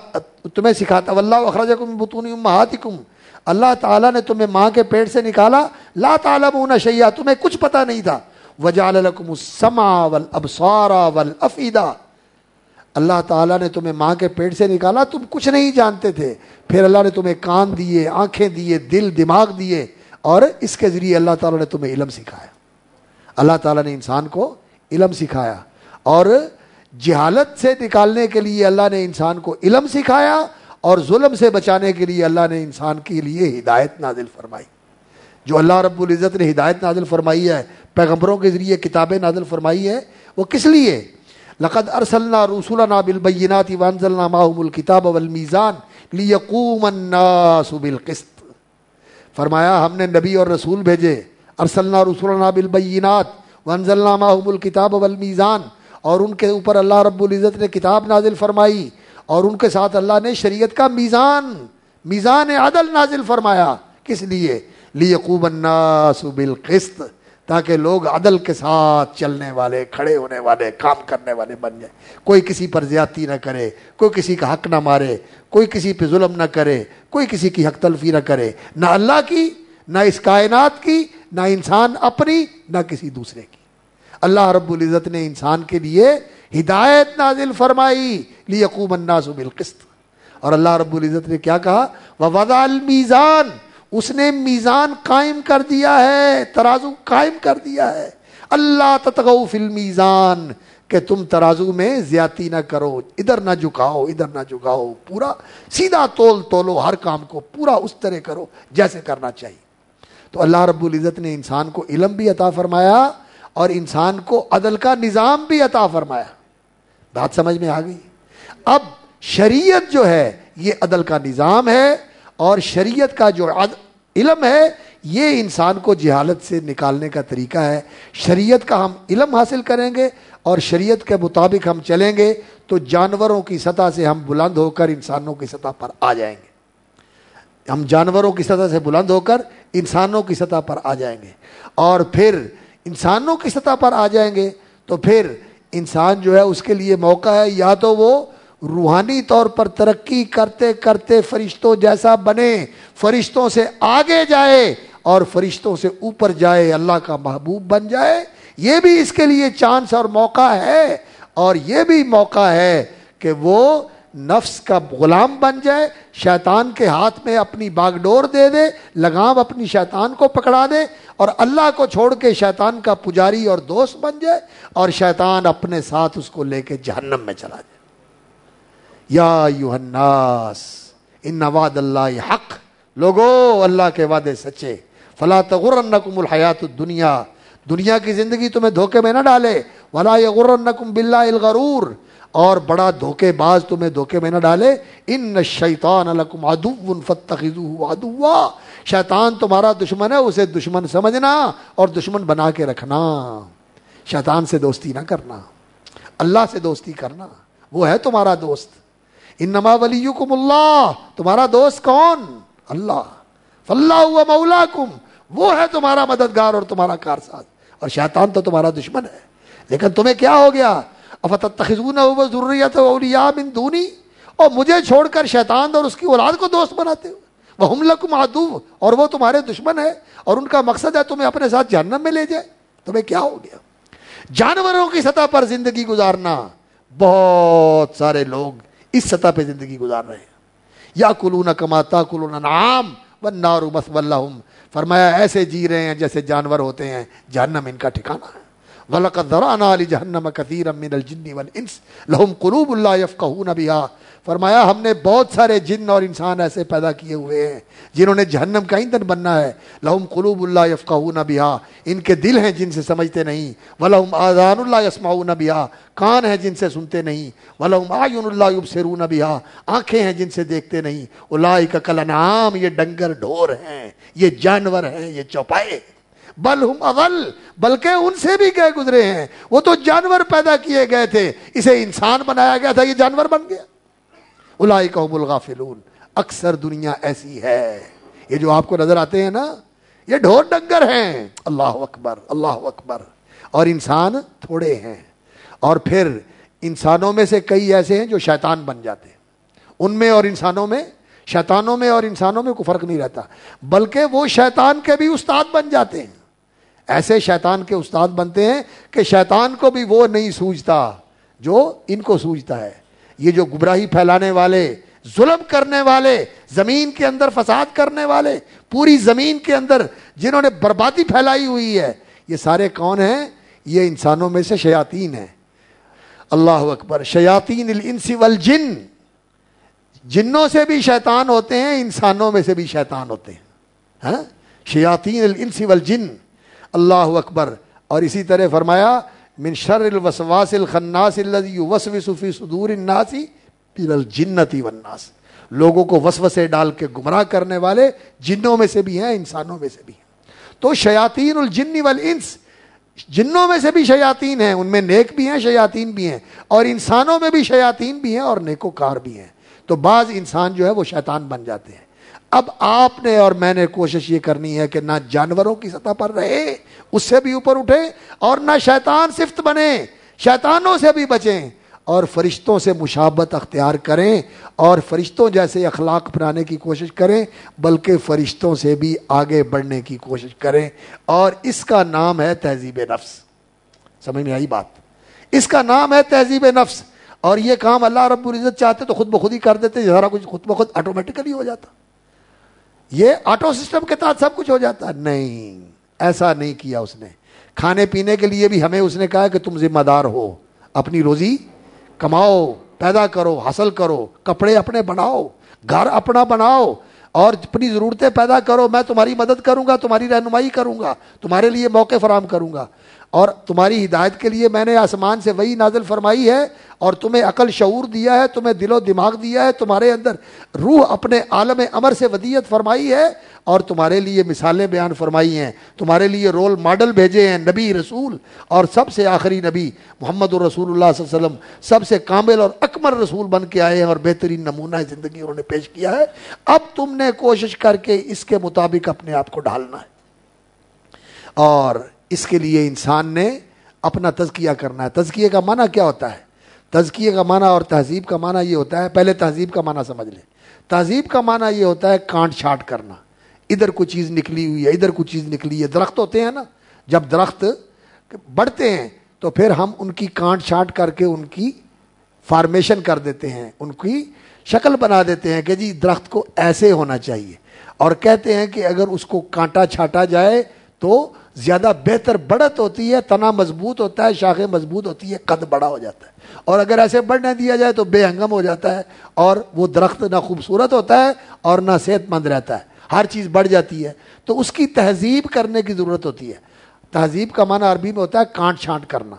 تمہیں سکھاتا۔ اللہ اخراج بتون محاتکم اللہ تعالیٰ نے تمہیں ماں کے پیٹ سے نکالا۔ لا تعالیٰ مونا شیا تمہیں کچھ پتا نہیں تھا۔ وجال السما ول ابسارا ول افیدا اللہ تعالیٰ نے تمہیں ماں کے پیٹ سے نکالا۔ تم کچھ نہیں جانتے تھے۔ پھر اللہ نے تمہیں کان دیے، آنکھیں دیے، دل، دماغ دیے۔ اور اس کے ذریعے اللہ تعالیٰ نے تمہیں علم سکھایا۔ اللہ تعالیٰ نے انسان کو علم سکھایا اور جہالت سے نکالنے کے لیے اللہ نے انسان کو علم سکھایا اور ظلم سے بچانے کے لیے اللہ نے انسان کے لیے ہدایت نازل فرمائی۔ جو اللہ رب العزت نے ہدایت نازل فرمائی ہے، پیغمبروں کے ذریعے کتابیں نازل فرمائی ہے، وہ کس لیے؟ لقد ارسلنا رسولنا بالبينات وانزلنا معهم الكتاب والميزان ليقوم الناس بالقسط۔ فرمایا، ہم نے نبی اور رسول بھیجے۔ ارسلنا رسولنا بالبینات وانزلنا معهم الكتاب والمیزان۔ اور ان کے اوپر اللہ رب العزت نے کتاب نازل فرمائی۔ اور ان کے ساتھ اللہ نے شریعت کا میزان میزان عدل نازل فرمایا۔ کس لیے؟ لیقوم الناس بالقسط۔ تاکہ لوگ عدل کے ساتھ چلنے والے، کھڑے ہونے والے، کام کرنے والے بن جائیں۔ کوئی کسی پر زیادتی نہ کرے، کوئی کسی کا حق نہ مارے، کوئی کسی پہ ظلم نہ کرے، کوئی کسی کی حق تلفی نہ کرے۔ نہ اللہ کی، نہ اس کائنات کی، نہ انسان اپنی، نہ کسی دوسرے کی۔ اللہ رب العزت نے انسان کے لیے ہدایت نازل فرمائی لیقوم الناس بالقسط۔ اور اللہ رب العزت نے کیا کہا؟ وَوَضَعَ الْمِيزَانِ اس نے میزان قائم کر دیا ہے، ترازو قائم کر دیا ہے۔ اللہ تتغو فی المیزان، کہ تم ترازو میں زیادتی نہ کرو، ادھر نہ جھکاؤ، ادھر نہ جھکاؤ، پورا سیدھا تول تولو، ہر کام کو پورا اس طرح کرو جیسے کرنا چاہیے۔ تو اللہ رب العزت نے انسان کو علم بھی عطا فرمایا اور انسان کو عدل کا نظام بھی عطا فرمایا۔ بات سمجھ میں آ گئی؟ اب شریعت جو ہے، یہ عدل کا نظام ہے۔ اور شریعت کا جو علم ہے، یہ انسان کو جہالت سے نکالنے کا طریقہ ہے۔ شریعت کا ہم علم حاصل کریں گے اور شریعت کے مطابق ہم چلیں گے تو جانوروں کی سطح سے ہم بلند ہو کر انسانوں کی سطح پر آ جائیں گے۔ ہم جانوروں کی سطح سے بلند ہو کر انسانوں کی سطح پر آ جائیں گے۔ اور پھر انسانوں کی سطح پر آ جائیں گے تو پھر انسان جو ہے، اس کے لیے موقع ہے، یا تو وہ روحانی طور پر ترقی کرتے کرتے فرشتوں جیسا بنے، فرشتوں سے آگے جائے اور فرشتوں سے اوپر جائے، اللہ کا محبوب بن جائے۔ یہ بھی اس کے لیے چانس اور موقع ہے۔ اور یہ بھی موقع ہے کہ وہ نفس کا غلام بن جائے، شیطان کے ہاتھ میں اپنی باغ ڈور دے دے، لگام اپنی شیطان کو پکڑا دے اور اللہ کو چھوڑ کے شیطان کا پجاری اور دوست بن جائے اور شیطان اپنے ساتھ اس کو لے کے جہنم میں چلا جائے۔ یا الناس، ان وعد اللہ حق۔ لوگو، اللہ کے وعدے سچے۔ فلا تغرنکم الحیات الدنیا۔ دنیا کی زندگی تمہیں دھوکے میں نہ ڈالے۔ ولا یغرنکم باللہ الغرور۔ اور بڑا دھوکے باز تمہیں دھوکے میں نہ ڈالے۔ ان شیطان الکم ادو ادوا شیطان تمہارا دشمن ہے، اسے دشمن سمجھنا اور دشمن بنا کے رکھنا۔ شیطان سے دوستی نہ کرنا۔ اللہ سے دوستی کرنا۔ وہ ہے تمہارا دوست۔ انما ولیکم اللہ، تمہارا دوست کون؟ اللہ۔ فلاح ہوا مولا کم وہ ہے تمہارا مددگار اور تمہارا کارساز۔ اور شیطان تو تمہارا دشمن ہے۔ لیکن تمہیں کیا ہو گیا؟ افتخون ضروریت اولیا من دونی؟ اور مجھے چھوڑ کر شیطان اور اس کی اولاد کو دوست بناتے ہو۔ وہ ہم لکم آدو اور وہ تمہارے دشمن ہے۔ اور ان کا مقصد ہے تمہیں اپنے ساتھ جہنم میں لے جائے۔ تمہیں کیا ہو گیا؟ جانوروں کی سطح پر زندگی گزارنا۔ بہت سارے لوگ اس سطح پہ زندگی گزار رہے ہیں۔ یا کلون کماتا کلون نام و نارو مس فرمایا، ایسے جی رہے ہیں جیسے جانور ہوتے ہیں۔ جہنم ان کا ٹھکانا ہے۔ وَلَقَدْ ذَرَعْنَا لِجَهَنَّمَ كَثِيرًا مِنَ الْجِنِّ وَالْإِنسِ۔ لَهُمْ قُلُوبٌ لَا يَفْقَهُونَ بِهَا۔ فرمایا، ہم نے بہت سارے جن اور انسان ایسے پیدا کیے ہوئے ہیں جنہوں نے جہنم کا ایندھن بننا ہے۔ لہم قلوب اللہ یفقہون بہا۔ ان کے دل ہیں جن سے سمجھتے نہیں۔ ولہم آذان اللہ یسمعون بہا۔ کان ہیں جن سے سنتے نہیں۔ ولہم آیون اللہ یبصرون بہا۔ آنکھیں ہیں جن سے دیکھتے نہیں۔ اولئک کل انعام یہ ڈنگر ڈھور ہیں۔ یہ جانور ہیں، یہ چوپائے۔ بل ہم اول، بلکہ ان سے بھی گئے گزرے ہیں۔ وہ تو جانور پیدا کیے گئے تھے۔ اسے انسان بنایا گیا تھا، یہ جانور بن گیا۔ الائی قوم الغافلون، اکثر دنیا ایسی ہے۔ یہ جو آپ کو نظر آتے ہیں نا، یہ ڈھور ڈنگر ہیں۔ اللہ اکبر اللہ اکبر۔ اور انسان تھوڑے ہیں۔ اور پھر انسانوں میں سے کئی ایسے ہیں جو شیطان بن جاتے ہیں۔ ان میں اور انسانوں میں، شیطانوں میں اور انسانوں میں کوئی فرق نہیں رہتا۔ بلکہ وہ شیطان کے بھی استاد بن جاتے ہیں۔ ایسے شیطان کے استاد بنتے ہیں کہ شیطان کو بھی وہ نہیں سوجتا جو ان کو سوجتا ہے۔ یہ جو گمراہی پھیلانے والے، ظلم کرنے والے، زمین کے اندر فساد کرنے والے، پوری زمین کے اندر جنہوں نے بربادی پھیلائی ہوئی ہے، یہ سارے کون ہیں؟ یہ انسانوں میں سے شیاطین ہیں۔ اللہ اکبر، شیاطین الانس والجن۔ جنوں سے بھی شیطان ہوتے ہیں، انسانوں میں سے بھی شیطان ہوتے ہیں۔ ہاں؟ شیاطین الانس والجن۔ اللہ اکبر، اور اسی طرح فرمایا من شر الوسواس الخناس الذي يوسوس في صدور الناس من الجنة والناس۔ لوگوں کو وسوسے ڈال کے گمراہ کرنے والے جنوں میں سے بھی ہیں، انسانوں میں سے بھی ہیں۔ تو شیاطین الجن والانس، جنوں میں سے بھی شیاطین ہیں۔ ان میں نیک بھی ہیں، شیاطین بھی ہیں۔ اور انسانوں میں بھی شیاطین بھی ہیں اور نیکوکار بھی ہیں۔ تو بعض انسان جو ہے وہ شیطان بن جاتے ہیں۔ اب آپ نے اور میں نے کوشش یہ کرنی ہے کہ نہ جانوروں کی سطح پر رہے، اس سے بھی اوپر اٹھے اور نہ شیطان صفت بنے، شیطانوں سے بھی بچیں اور فرشتوں سے مشابت اختیار کریں اور فرشتوں جیسے اخلاق اپنانے کی کوشش کریں، بلکہ فرشتوں سے بھی آگے بڑھنے کی کوشش کریں۔ اور اس کا نام ہے تہذیب نفس۔ سمجھ میں آئی بات؟ اس کا نام ہے تہذیب نفس۔ اور یہ کام اللہ رب العزت چاہتے تو خود بخود ہی کر دیتے سارا کچھ خود بخود آٹومیٹکلی ہو جاتا۔ یہ آٹو سسٹم کے تحت سب کچھ ہو جاتا نہیں، ایسا نہیں کیا اس نے۔ کھانے پینے کے لیے بھی ہمیں اس نے کہا کہ تم ذمہ دار ہو۔ اپنی روزی کماؤ، پیدا کرو، حاصل کرو، کپڑے اپنے بناؤ، گھر اپنا بناؤ، اور اپنی ضرورتیں پیدا کرو۔ میں تمہاری مدد کروں گا، تمہاری رہنمائی کروں گا، تمہارے لیے موقع فراہم کروں گا۔ اور تمہاری ہدایت کے لیے میں نے آسمان سے وہی نازل فرمائی ہے اور تمہیں عقل شعور دیا ہے، تمہیں دل و دماغ دیا ہے، تمہارے اندر روح اپنے عالم امر سے ودیت فرمائی ہے اور تمہارے لیے مثالیں بیان فرمائی ہیں۔ تمہارے لیے رول ماڈل بھیجے ہیں نبی رسول اور سب سے آخری نبی محمد الرسول اللہ صلی اللہ علیہ وسلم سب سے کامل اور اکمر رسول بن کے آئے ہیں اور بہترین نمونہ زندگی انہوں نے پیش کیا ہے۔ اب تم نے کوشش کر کے اس کے مطابق اپنے آپ کو ڈھالنا ہے۔ اور اس کے لیے انسان نے اپنا تزکیہ کرنا ہے۔ تزکیے کا معنی کیا ہوتا ہے؟ تزکیے کا معنی اور تہذیب کا معنی یہ ہوتا ہے، پہلے تہذیب کا معنی سمجھ لیں۔ تہذیب کا معنی یہ ہوتا ہے کانٹ چھاٹ کرنا۔ ادھر کوئی چیز نکلی ہوئی ہے، ادھر کوئی چیز نکلی ہے۔ درخت ہوتے ہیں نا، جب درخت بڑھتے ہیں تو پھر ہم ان کی کانٹ چھاٹ کر کے ان کی فارمیشن کر دیتے ہیں، ان کی شکل بنا دیتے ہیں کہ جی درخت کو ایسے ہونا چاہیے۔ اور کہتے ہیں کہ اگر اس کو کانٹا چھاٹا جائے تو زیادہ بہتر بڑھت ہوتی ہے، تنا مضبوط ہوتا ہے، شاخیں مضبوط ہوتی ہے قد بڑا ہو جاتا ہے۔ اور اگر ایسے بڑھنے دیا جائے تو بے ہنگم ہو جاتا ہے اور وہ درخت نہ خوبصورت ہوتا ہے اور نہ صحت مند رہتا ہے۔ ہر چیز بڑھ جاتی ہے۔ تو اس کی تہذیب کرنے کی ضرورت ہوتی ہے۔ تہذیب کا معنی عربی میں ہوتا ہے کانٹ چھانٹ کرنا۔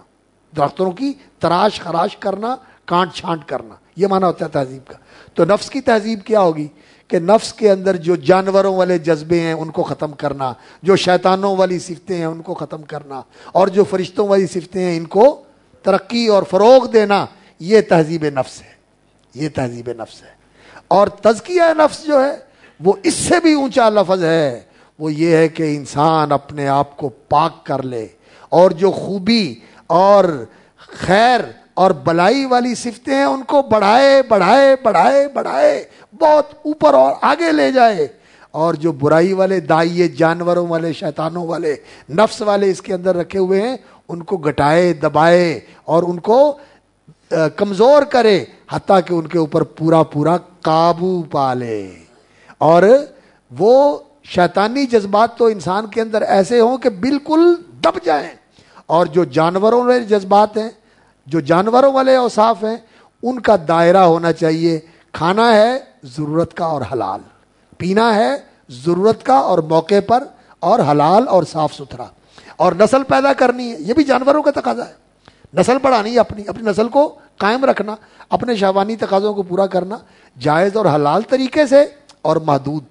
درختوں کی تراش خراش کرنا، کانٹ چھانٹ کرنا۔ یہ مانا ہوتا ہے تہذیب کا۔ تو نفس کی تہذیب کیا ہوگی؟ کہ نفس کے اندر جو جانوروں والے جذبے ہیں، ان کو ختم کرنا، جو شیطانوں والی صفتیں ہیں، ان کو ختم کرنا، اور جو فرشتوں والی صفتیں ہیں، ان کو ترقی اور فروغ دینا، یہ تہذیب نفس ہے۔ یہ تہذیب نفس ہے۔ اور تزکیہ نفس جو ہے، وہ اس سے بھی اونچا لفظ ہے۔ وہ یہ ہے کہ انسان اپنے آپ کو پاک کر لے۔ اور جو خوبی اور خیر اور بلائی والی صفتیں ہیں، ان کو بڑھائے بڑھائے بڑھائے بڑھائے بہت اوپر اور آگے لے جائے۔ اور جو برائی والے دائیے جانوروں والے، شیطانوں والے، نفس والے اس کے اندر رکھے ہوئے ہیں، ان کو گٹائے دبائے اور ان کو کمزور کرے، حتیٰ کہ ان کے اوپر پورا پورا قابو پالے اور وہ شیطانی جذبات تو انسان کے اندر ایسے ہوں کہ بالکل دب جائیں۔ اور جو جانوروں والے جذبات ہیں، جو جانوروں والے اوصاف ہیں، ان کا دائرہ ہونا چاہیے۔ کھانا ہے ضرورت کا اور حلال۔ پینا ہے ضرورت کا اور موقع پر اور حلال اور صاف ستھرا۔ اور نسل پیدا کرنی ہے، یہ بھی جانوروں کا تقاضا ہے۔ نسل بڑھانی ہے اپنی اپنی نسل کو قائم رکھنا، اپنے شہوانی تقاضوں کو پورا کرنا جائز اور حلال طریقے سے اور محدود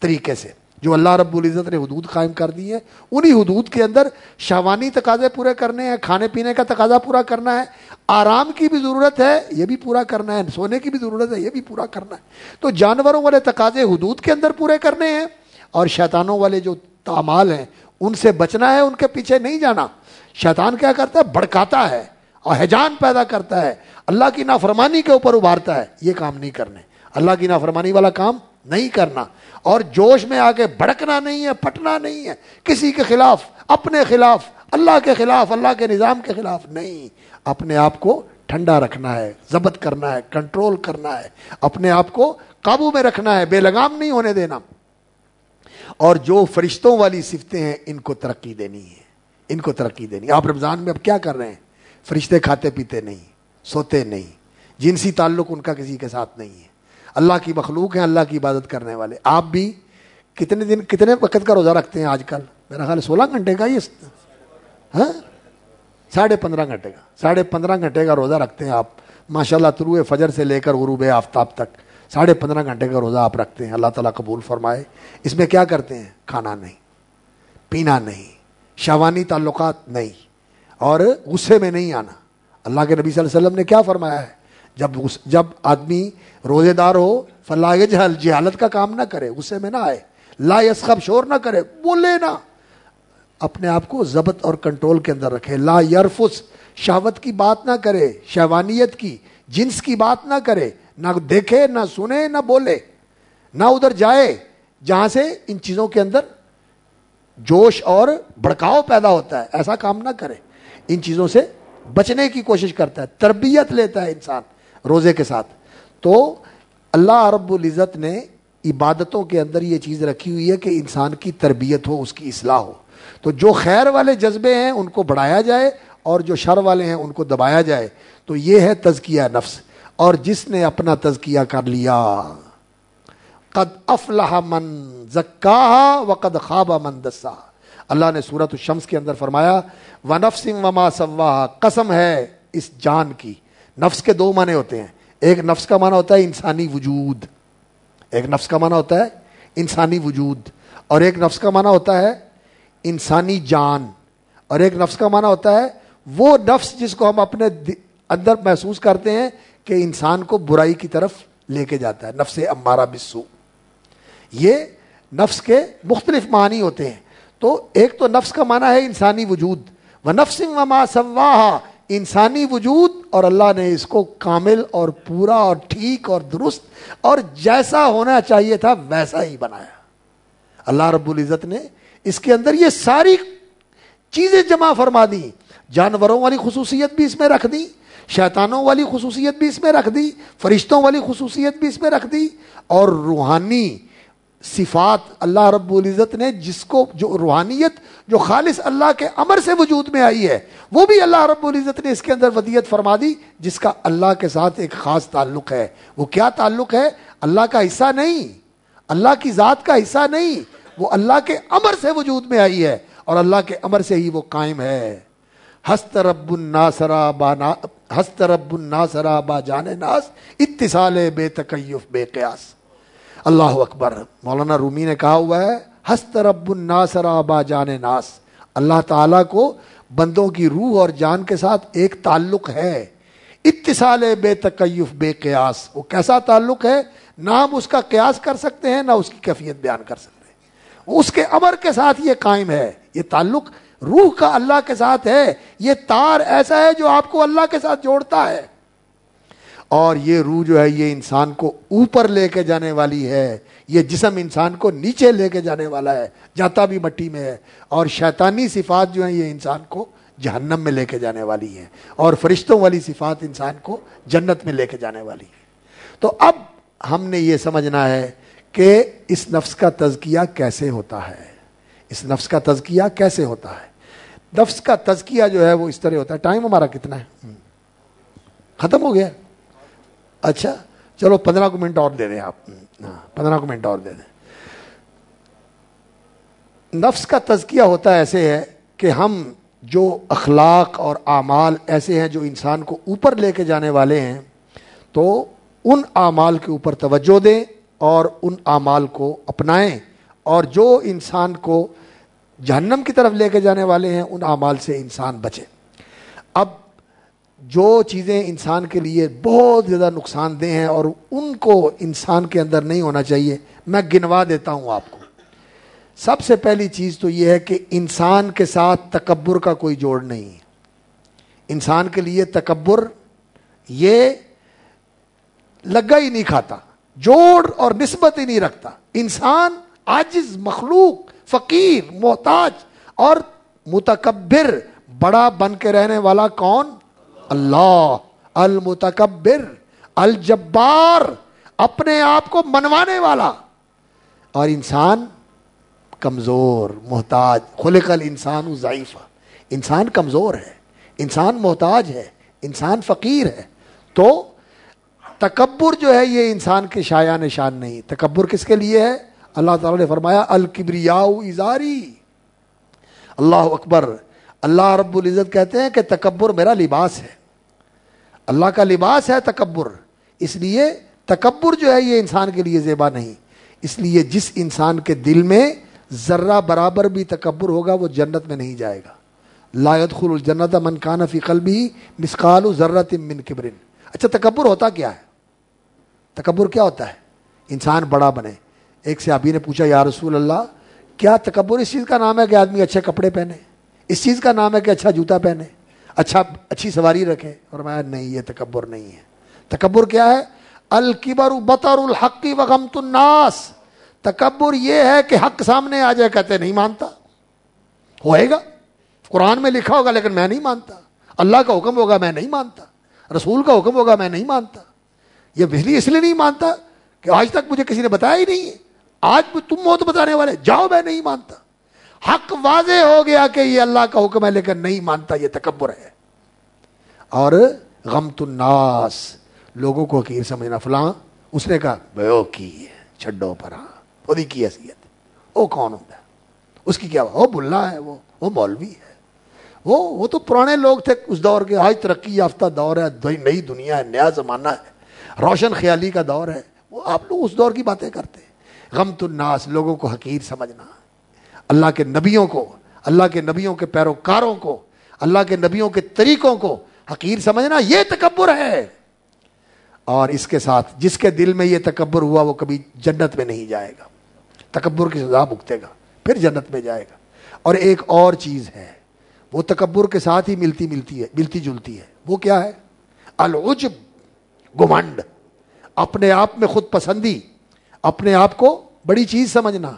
طریقے سے۔ جو اللہ رب العزت نے حدود قائم کر دی ہے انہی حدود کے اندر شہوانی تقاضے پورے کرنے ہیں، کھانے پینے کا تقاضا پورا کرنا ہے، آرام کی بھی ضرورت ہے، یہ بھی پورا کرنا ہے، سونے کی بھی ضرورت ہے، یہ بھی پورا کرنا ہے۔ تو جانوروں والے تقاضے حدود کے اندر پورے کرنے ہیں اور شیطانوں والے جو تعمال ہیں، ان سے بچنا ہے، ان کے پیچھے نہیں جانا۔ شیطان کیا کرتا ہے؟ بڑکاتا ہے اور حجان پیدا کرتا ہے۔ اللہ کی نافرمانی کے اوپر ابھارتا ہے۔ یہ کام نہیں کرنے۔ اللہ کی نافرمانی والا کام نہیں کرنا۔ اور جوش میں آگے بڑکنا نہیں ہے پٹنا نہیں ہے۔ کسی کے خلاف، اپنے خلاف، اللہ کے خلاف، اللہ کے نظام کے خلاف نہیں۔ اپنے آپ کو ٹھنڈا رکھنا ہے، ضبط کرنا ہے، کنٹرول کرنا ہے۔ اپنے آپ کو قابو میں رکھنا ہے، بے لگام نہیں ہونے دینا۔ اور جو فرشتوں والی صفتیں ہیں، ان کو ترقی دینی ہے۔ ان کو ترقی دینی۔ آپ رمضان میں اب کیا کر رہے ہیں؟ فرشتے کھاتے پیتے نہیں، سوتے نہیں۔ جنسی تعلق ان کا کسی کے ساتھ نہیں ہے۔ اللہ کی مخلوق ہیں، اللہ کی عبادت کرنے والے۔ آپ بھی کتنے دن، کتنے وقت کا روزہ رکھتے ہیں آج کل؟ میرا خیال سولہ گھنٹے کا یہ ہاں؟ ساڑھے پندرہ گھنٹے کا، ساڑھے پندرہ گھنٹے کا روزہ رکھتے ہیں آپ۔ ماشاء اللہ طلوع فجر سے لے کر غروب آفتاب تک ساڑھے پندرہ گھنٹے کا روزہ آپ رکھتے ہیں۔ اللہ تعالیٰ قبول فرمائے۔ اس میں کیا کرتے ہیں؟ کھانا نہیں، پینا نہیں، شوانی تعلقات نہیں اور غصے میں نہیں آنا۔ اللہ کے نبی صلی اللہ علیہ وسلم نے کیا فرمایا ہے؟ جب جب آدمی روزے دار ہو، فلاح جہل جہالت کا کام نہ کرے، غصے میں نہ آئے، لا یسخب شور نہ کرے، بولے نہ۔ اپنے آپ کو ضبط اور کنٹرول کے اندر رکھے، لا یرفس، شہوت کی بات نہ کرے شہوانیت کی، جنس کی بات نہ کرے، نہ دیکھے، نہ سنے، نہ بولے، نہ ادھر جائے، جہاں سے ان چیزوں کے اندر جوش اور بڑکاؤ پیدا ہوتا ہے، ایسا کام نہ کرے۔ ان چیزوں سے بچنے کی کوشش کرتا ہے، تربیت لیتا ہے انسان۔ روزے کے ساتھ۔ تو اللہ رب العزت نے عبادتوں کے اندر یہ چیز رکھی ہوئی ہے کہ انسان کی تربیت ہو، اس کی اصلاح ہو۔ تو جو خیر والے جذبے ہیں، ان کو بڑھایا جائے اور جو شر والے ہیں، ان کو دبایا جائے۔ تو یہ ہے تزکیہ نفس۔ اور جس نے اپنا تزکیہ کر لیا، قد افلح من زکا و قد خواب من دسا اللہ نے سورت الشمس کے اندر فرمایا و نفس وما سوا قسم ہے اس جان کی۔ نفس کے دو معنی ہوتے ہیں۔ ایک نفس کا معنی ہوتا ہے انسانی وجود۔ ایک نفس کا معنی ہوتا ہے انسانی وجود۔ اور ایک نفس کا معنی ہوتا ہے انسانی جان۔ اور ایک نفس کا معنی ہوتا ہے وہ نفس جس کو ہم اپنے اندر محسوس کرتے ہیں کہ انسان کو برائی کی طرف لے کے جاتا ہے۔ نفس امارہ بسو یہ نفس کے مختلف معنی ہوتے ہیں۔ تو ایک تو نفس کا معنی ہے انسانی وجود۔ وہ نفس وما سواہا انسانی وجود اور اللہ نے اس کو کامل اور پورا اور ٹھیک اور درست اور جیسا ہونا چاہیے تھا ویسا ہی بنایا۔ اللہ رب العزت نے اس کے اندر یہ ساری چیزیں جمع فرما دی، جانوروں والی خصوصیت بھی اس میں رکھ دی، شیطانوں والی خصوصیت بھی اس میں رکھ دی، فرشتوں والی خصوصیت بھی اس میں رکھ دی اور روحانی صفات اللہ رب العزت نے جس کو جو روحانیت جو خالص اللہ کے امر سے وجود میں آئی ہے، وہ بھی اللہ رب العزت نے اس کے اندر ودیت فرما دی، جس کا اللہ کے ساتھ ایک خاص تعلق ہے۔ وہ کیا تعلق ہے؟ اللہ کا حصہ نہیں۔ اللہ کی ذات کا حصہ نہیں۔ وہ اللہ کے امر سے وجود میں آئی ہے اور اللہ کے امر سے ہی وہ قائم ہے۔ ہست رب الناصرا با نا، ہست رب الناصرا با جان ناس، اتصال بے تکیف، بے قیاس۔ اللہ اکبر۔ مولانا رومی نے کہا ہوا ہے، ہست رب الناصرا با جان ناس۔ اللہ تعالیٰ کو بندوں کی روح اور جان کے ساتھ ایک تعلق ہے۔ اتصال بے تکیف بے قیاس۔ وہ کیسا تعلق ہے؟ نہ ہم اس کا قیاس کر سکتے ہیں، نہ اس کی کیفیت بیان کر سکتے ہیں۔ اس کے امر کے ساتھ یہ قائم ہے۔ یہ تعلق روح کا اللہ کے ساتھ ہے۔ یہ تار ایسا ہے جو آپ کو اللہ کے ساتھ جوڑتا ہے۔ اور یہ روح جو ہے یہ انسان کو اوپر لے کے جانے والی ہے، یہ جسم انسان کو نیچے لے کے جانے والا ہے، جاتا بھی مٹی میں ہے۔ اور شیطانی صفات جو ہیں یہ انسان کو جہنم میں لے کے جانے والی ہیں۔ اور فرشتوں والی صفات انسان کو جنت میں لے کے جانے والی ہیں۔ تو اب ہم نے یہ سمجھنا ہے کہ اس نفس کا تزکیہ کیسے ہوتا ہے۔ اس نفس کا تزکیہ کیسے ہوتا ہے؟ نفس کا تزکیہ جو ہے وہ اس طرح ہوتا ہے۔ ٹائم ہمارا کتنا ہے؟ ختم ہو گیا۔ اچھا چلو پندرہ کو منٹ اور دے دیں آپ۔ ہاں پندرہ کو منٹ اور دے دیں۔ نفس کا تزکیہ ہوتا ایسے ہے کہ ہم جو اخلاق اور اعمال ایسے ہیں جو انسان کو اوپر لے کے جانے والے ہیں، تو ان اعمال کے اوپر توجہ دیں اور ان اعمال کو اپنائیں۔ اور جو انسان کو جہنم کی طرف لے کے جانے والے ہیں، ان اعمال سے انسان بچے۔ اب جو چیزیں انسان کے لیے بہت زیادہ نقصان دہ ہیں اور ان کو انسان کے اندر نہیں ہونا چاہیے، میں گنوا دیتا ہوں آپ کو۔ سب سے پہلی چیز تو یہ ہے کہ انسان کے ساتھ تکبر کا کوئی جوڑ نہیں۔ انسان کے لیے تکبر یہ لگا ہی نہیں کھاتا، جوڑ اور نسبت ہی نہیں رکھتا۔ انسان آجز مخلوق، فقیر، محتاج اور متکبر، بڑا بن کے رہنے والا کون؟ اللہ المتکبر، الجبار، اپنے آپ کو منوانے والا۔ اور انسان کمزور، محتاج، خلق الانسان ضعیف انسان کمزور ہے، انسان محتاج ہے، انسان فقیر ہے۔ تو تکبر جو ہے، یہ انسان کے شاع نشان نہیں۔ تکبر کس کے لیے ہے؟ اللہ تعالیٰ نے فرمایا الکبریا ازاری۔ اللہ اکبر اللہ رب العزت کہتے ہیں کہ تکبر میرا لباس ہے۔ اللہ کا لباس ہے تکبر، اس لیے تکبر جو ہے یہ انسان کے لیے زیبا نہیں۔ اس لیے جس انسان کے دل میں ذرہ برابر بھی تکبر ہوگا وہ جنت میں نہیں جائے گا۔ لایت خل الجنت من کان فی قلبی مسقال ذرت من کبرن اچھا تکبر ہوتا کیا ہے؟ تکبر کیا ہوتا ہے؟ انسان بڑا بنے۔ ایک سے نے پوچھا، یا رسول اللہ، کیا تکبر اس چیز کا نام ہے کہ آدمی اچھے کپڑے پہنے؟ اس چیز کا نام ہے کہ اچھا جوتا پہنے اچھا اچھی سواری رکھے۔ اور میں نہیں، یہ تکبر نہیں ہے۔ تکبر کیا ہے؟ الکبر بطر الحقی وغمت الناس۔ تکبر یہ ہے کہ حق سامنے آ جائے، کہتے نہیں مانتا۔ ہوئے گا۔ قرآن میں لکھا ہوگا، لیکن میں نہیں مانتا۔ اللہ کا حکم ہوگا، میں نہیں مانتا۔ رسول کا حکم ہوگا، میں نہیں مانتا۔ یہ بجلی اس لیے نہیں مانتا کہ آج تک مجھے کسی نے بتایا ہی نہیں ہے۔ آج تم موت بتانے والے، جاؤ، میں نہیں مانتا۔ حق واضح ہو گیا کہ یہ اللہ کا حکم ہے، لیکن نہیں مانتا، یہ تکبر ہے۔ اور غم الناس، لوگوں کو حقیر سمجھنا، فلاں، اس نے کہا بو کی چھڈو پر ہاں۔ خودی کی حیثیت۔ وہ کون ہوتا ہے؟ اس کی کیا وہ بلا ہے، وہ وہ مولوی ہے۔ وہ وہ تو پرانے لوگ تھے اس دور کے۔ آج ترقی یافتہ دور ہے نئی دنیا ہے، نیا زمانہ ہے۔ روشن خیالی کا دور ہے۔ وہ آپ لوگ اس دور کی باتیں کرتے ہیں۔ غم الناس، لوگوں کو حقیر سمجھنا۔ اللہ کے نبیوں کو، اللہ کے نبیوں کے پیروکاروں کو، اللہ کے نبیوں کے طریقوں کو۔ حقیر سمجھنا یہ تکبر ہے۔ اور اس کے ساتھ جس کے دل میں یہ تکبر ہوا وہ کبھی جنت میں نہیں جائے گا۔ تکبر کی سزا بھگتے گا، پھر جنت میں جائے گا۔ اور ایک اور چیز ہے، وہ تکبر کے ساتھ ہی ملتی ملتی ہے، ملتی جلتی ہے۔ وہ کیا ہے؟ العجب گمنڈ اپنے آپ میں خود پسندی، اپنے آپ کو بڑی چیز سمجھنا۔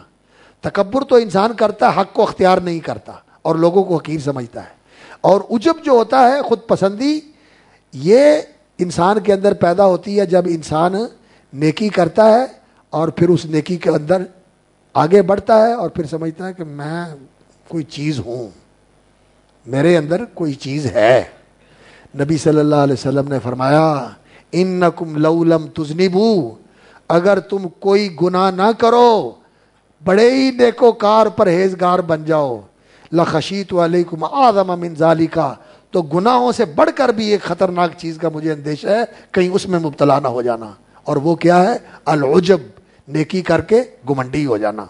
تکبر تو انسان کرتا ہے، حق کو اختیار نہیں کرتا اور لوگوں کو حقیر سمجھتا ہے۔ اور عجب جو ہوتا ہے، خود پسندی، یہ انسان کے اندر پیدا ہوتی ہے جب انسان نیکی کرتا ہے اور پھر اس نیکی کے اندر آگے بڑھتا ہے اور پھر سمجھتا ہے کہ میں کوئی چیز ہوں۔ میرے اندر کوئی چیز ہے۔ نبی صلی اللہ علیہ وسلم نے فرمایا ان نقم لولم تزنبو اگر تم کوئی گناہ نہ کرو بڑے ہی نیکو کار پرہیزگار بن جاؤ۔ لخشیت علیکم آدم من ذالکا۔ تو گناہوں سے بڑھ کر بھی ایک خطرناک چیز کا مجھے اندیشہ ہے، کہیں اس میں مبتلا نہ ہو جانا۔ اور وہ کیا ہے؟ العجب، نیکی کر کے گمنڈی ہو جانا۔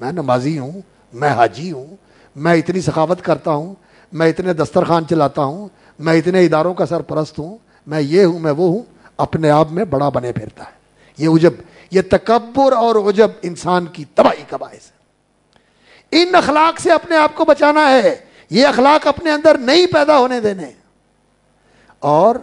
میں نمازی ہوں، میں حاجی ہوں، میں اتنی سخاوت کرتا ہوں، میں اتنے دسترخوان چلاتا ہوں، میں اتنے اداروں کا سرپرست ہوں، میں یہ ہوں، میں وہ ہوں، اپنے آپ میں بڑا بنے پھرتا ہے۔ یہ عجب۔ یہ تکبر اور عجب انسان کی تباہی کا باعث ہے۔ ان اخلاق سے اپنے آپ کو بچانا ہے۔ یہ اخلاق اپنے اندر نہیں پیدا ہونے دینے۔ اور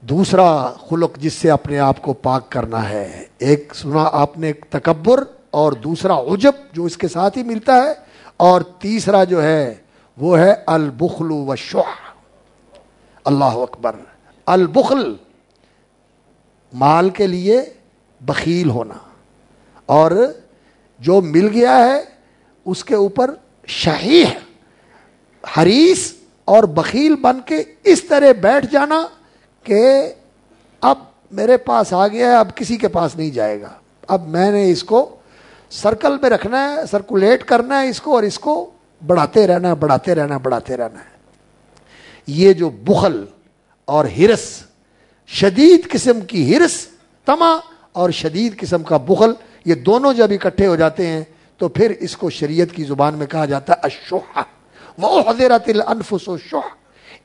دوسرا خلق جس سے اپنے آپ کو پاک کرنا ہے۔ ایک سنا آپ نے تکبر اور دوسرا عجب جو اس کے ساتھ ہی ملتا ہے۔ اور تیسرا جو ہے وہ ہے البخل و اللہ اکبر۔ البخل مال کے لیے بخیل ہونا۔ اور جو مل گیا ہے، اس کے اوپر شہیح حریص اور بخیل بن کے اس طرح بیٹھ جانا کہ اب میرے پاس آ گیا ہے، اب کسی کے پاس نہیں جائے گا۔ اب میں نے اس کو سرکل میں رکھنا ہے، سرکولیٹ کرنا ہے اس کو اور اس کو بڑھاتے رہنا ہے، بڑھاتے رہنا ہے، بڑھاتے رہنا ہے۔ یہ جو بخل اور ہرس، شدید قسم کی ہرس تما اور شدید قسم کا بخل، یہ دونوں جب اکٹھے ہو جاتے ہیں، تو پھر اس کو شریعت کی زبان میں کہا جاتا ہے اشوہ وہ حضرت الانفس و شوہ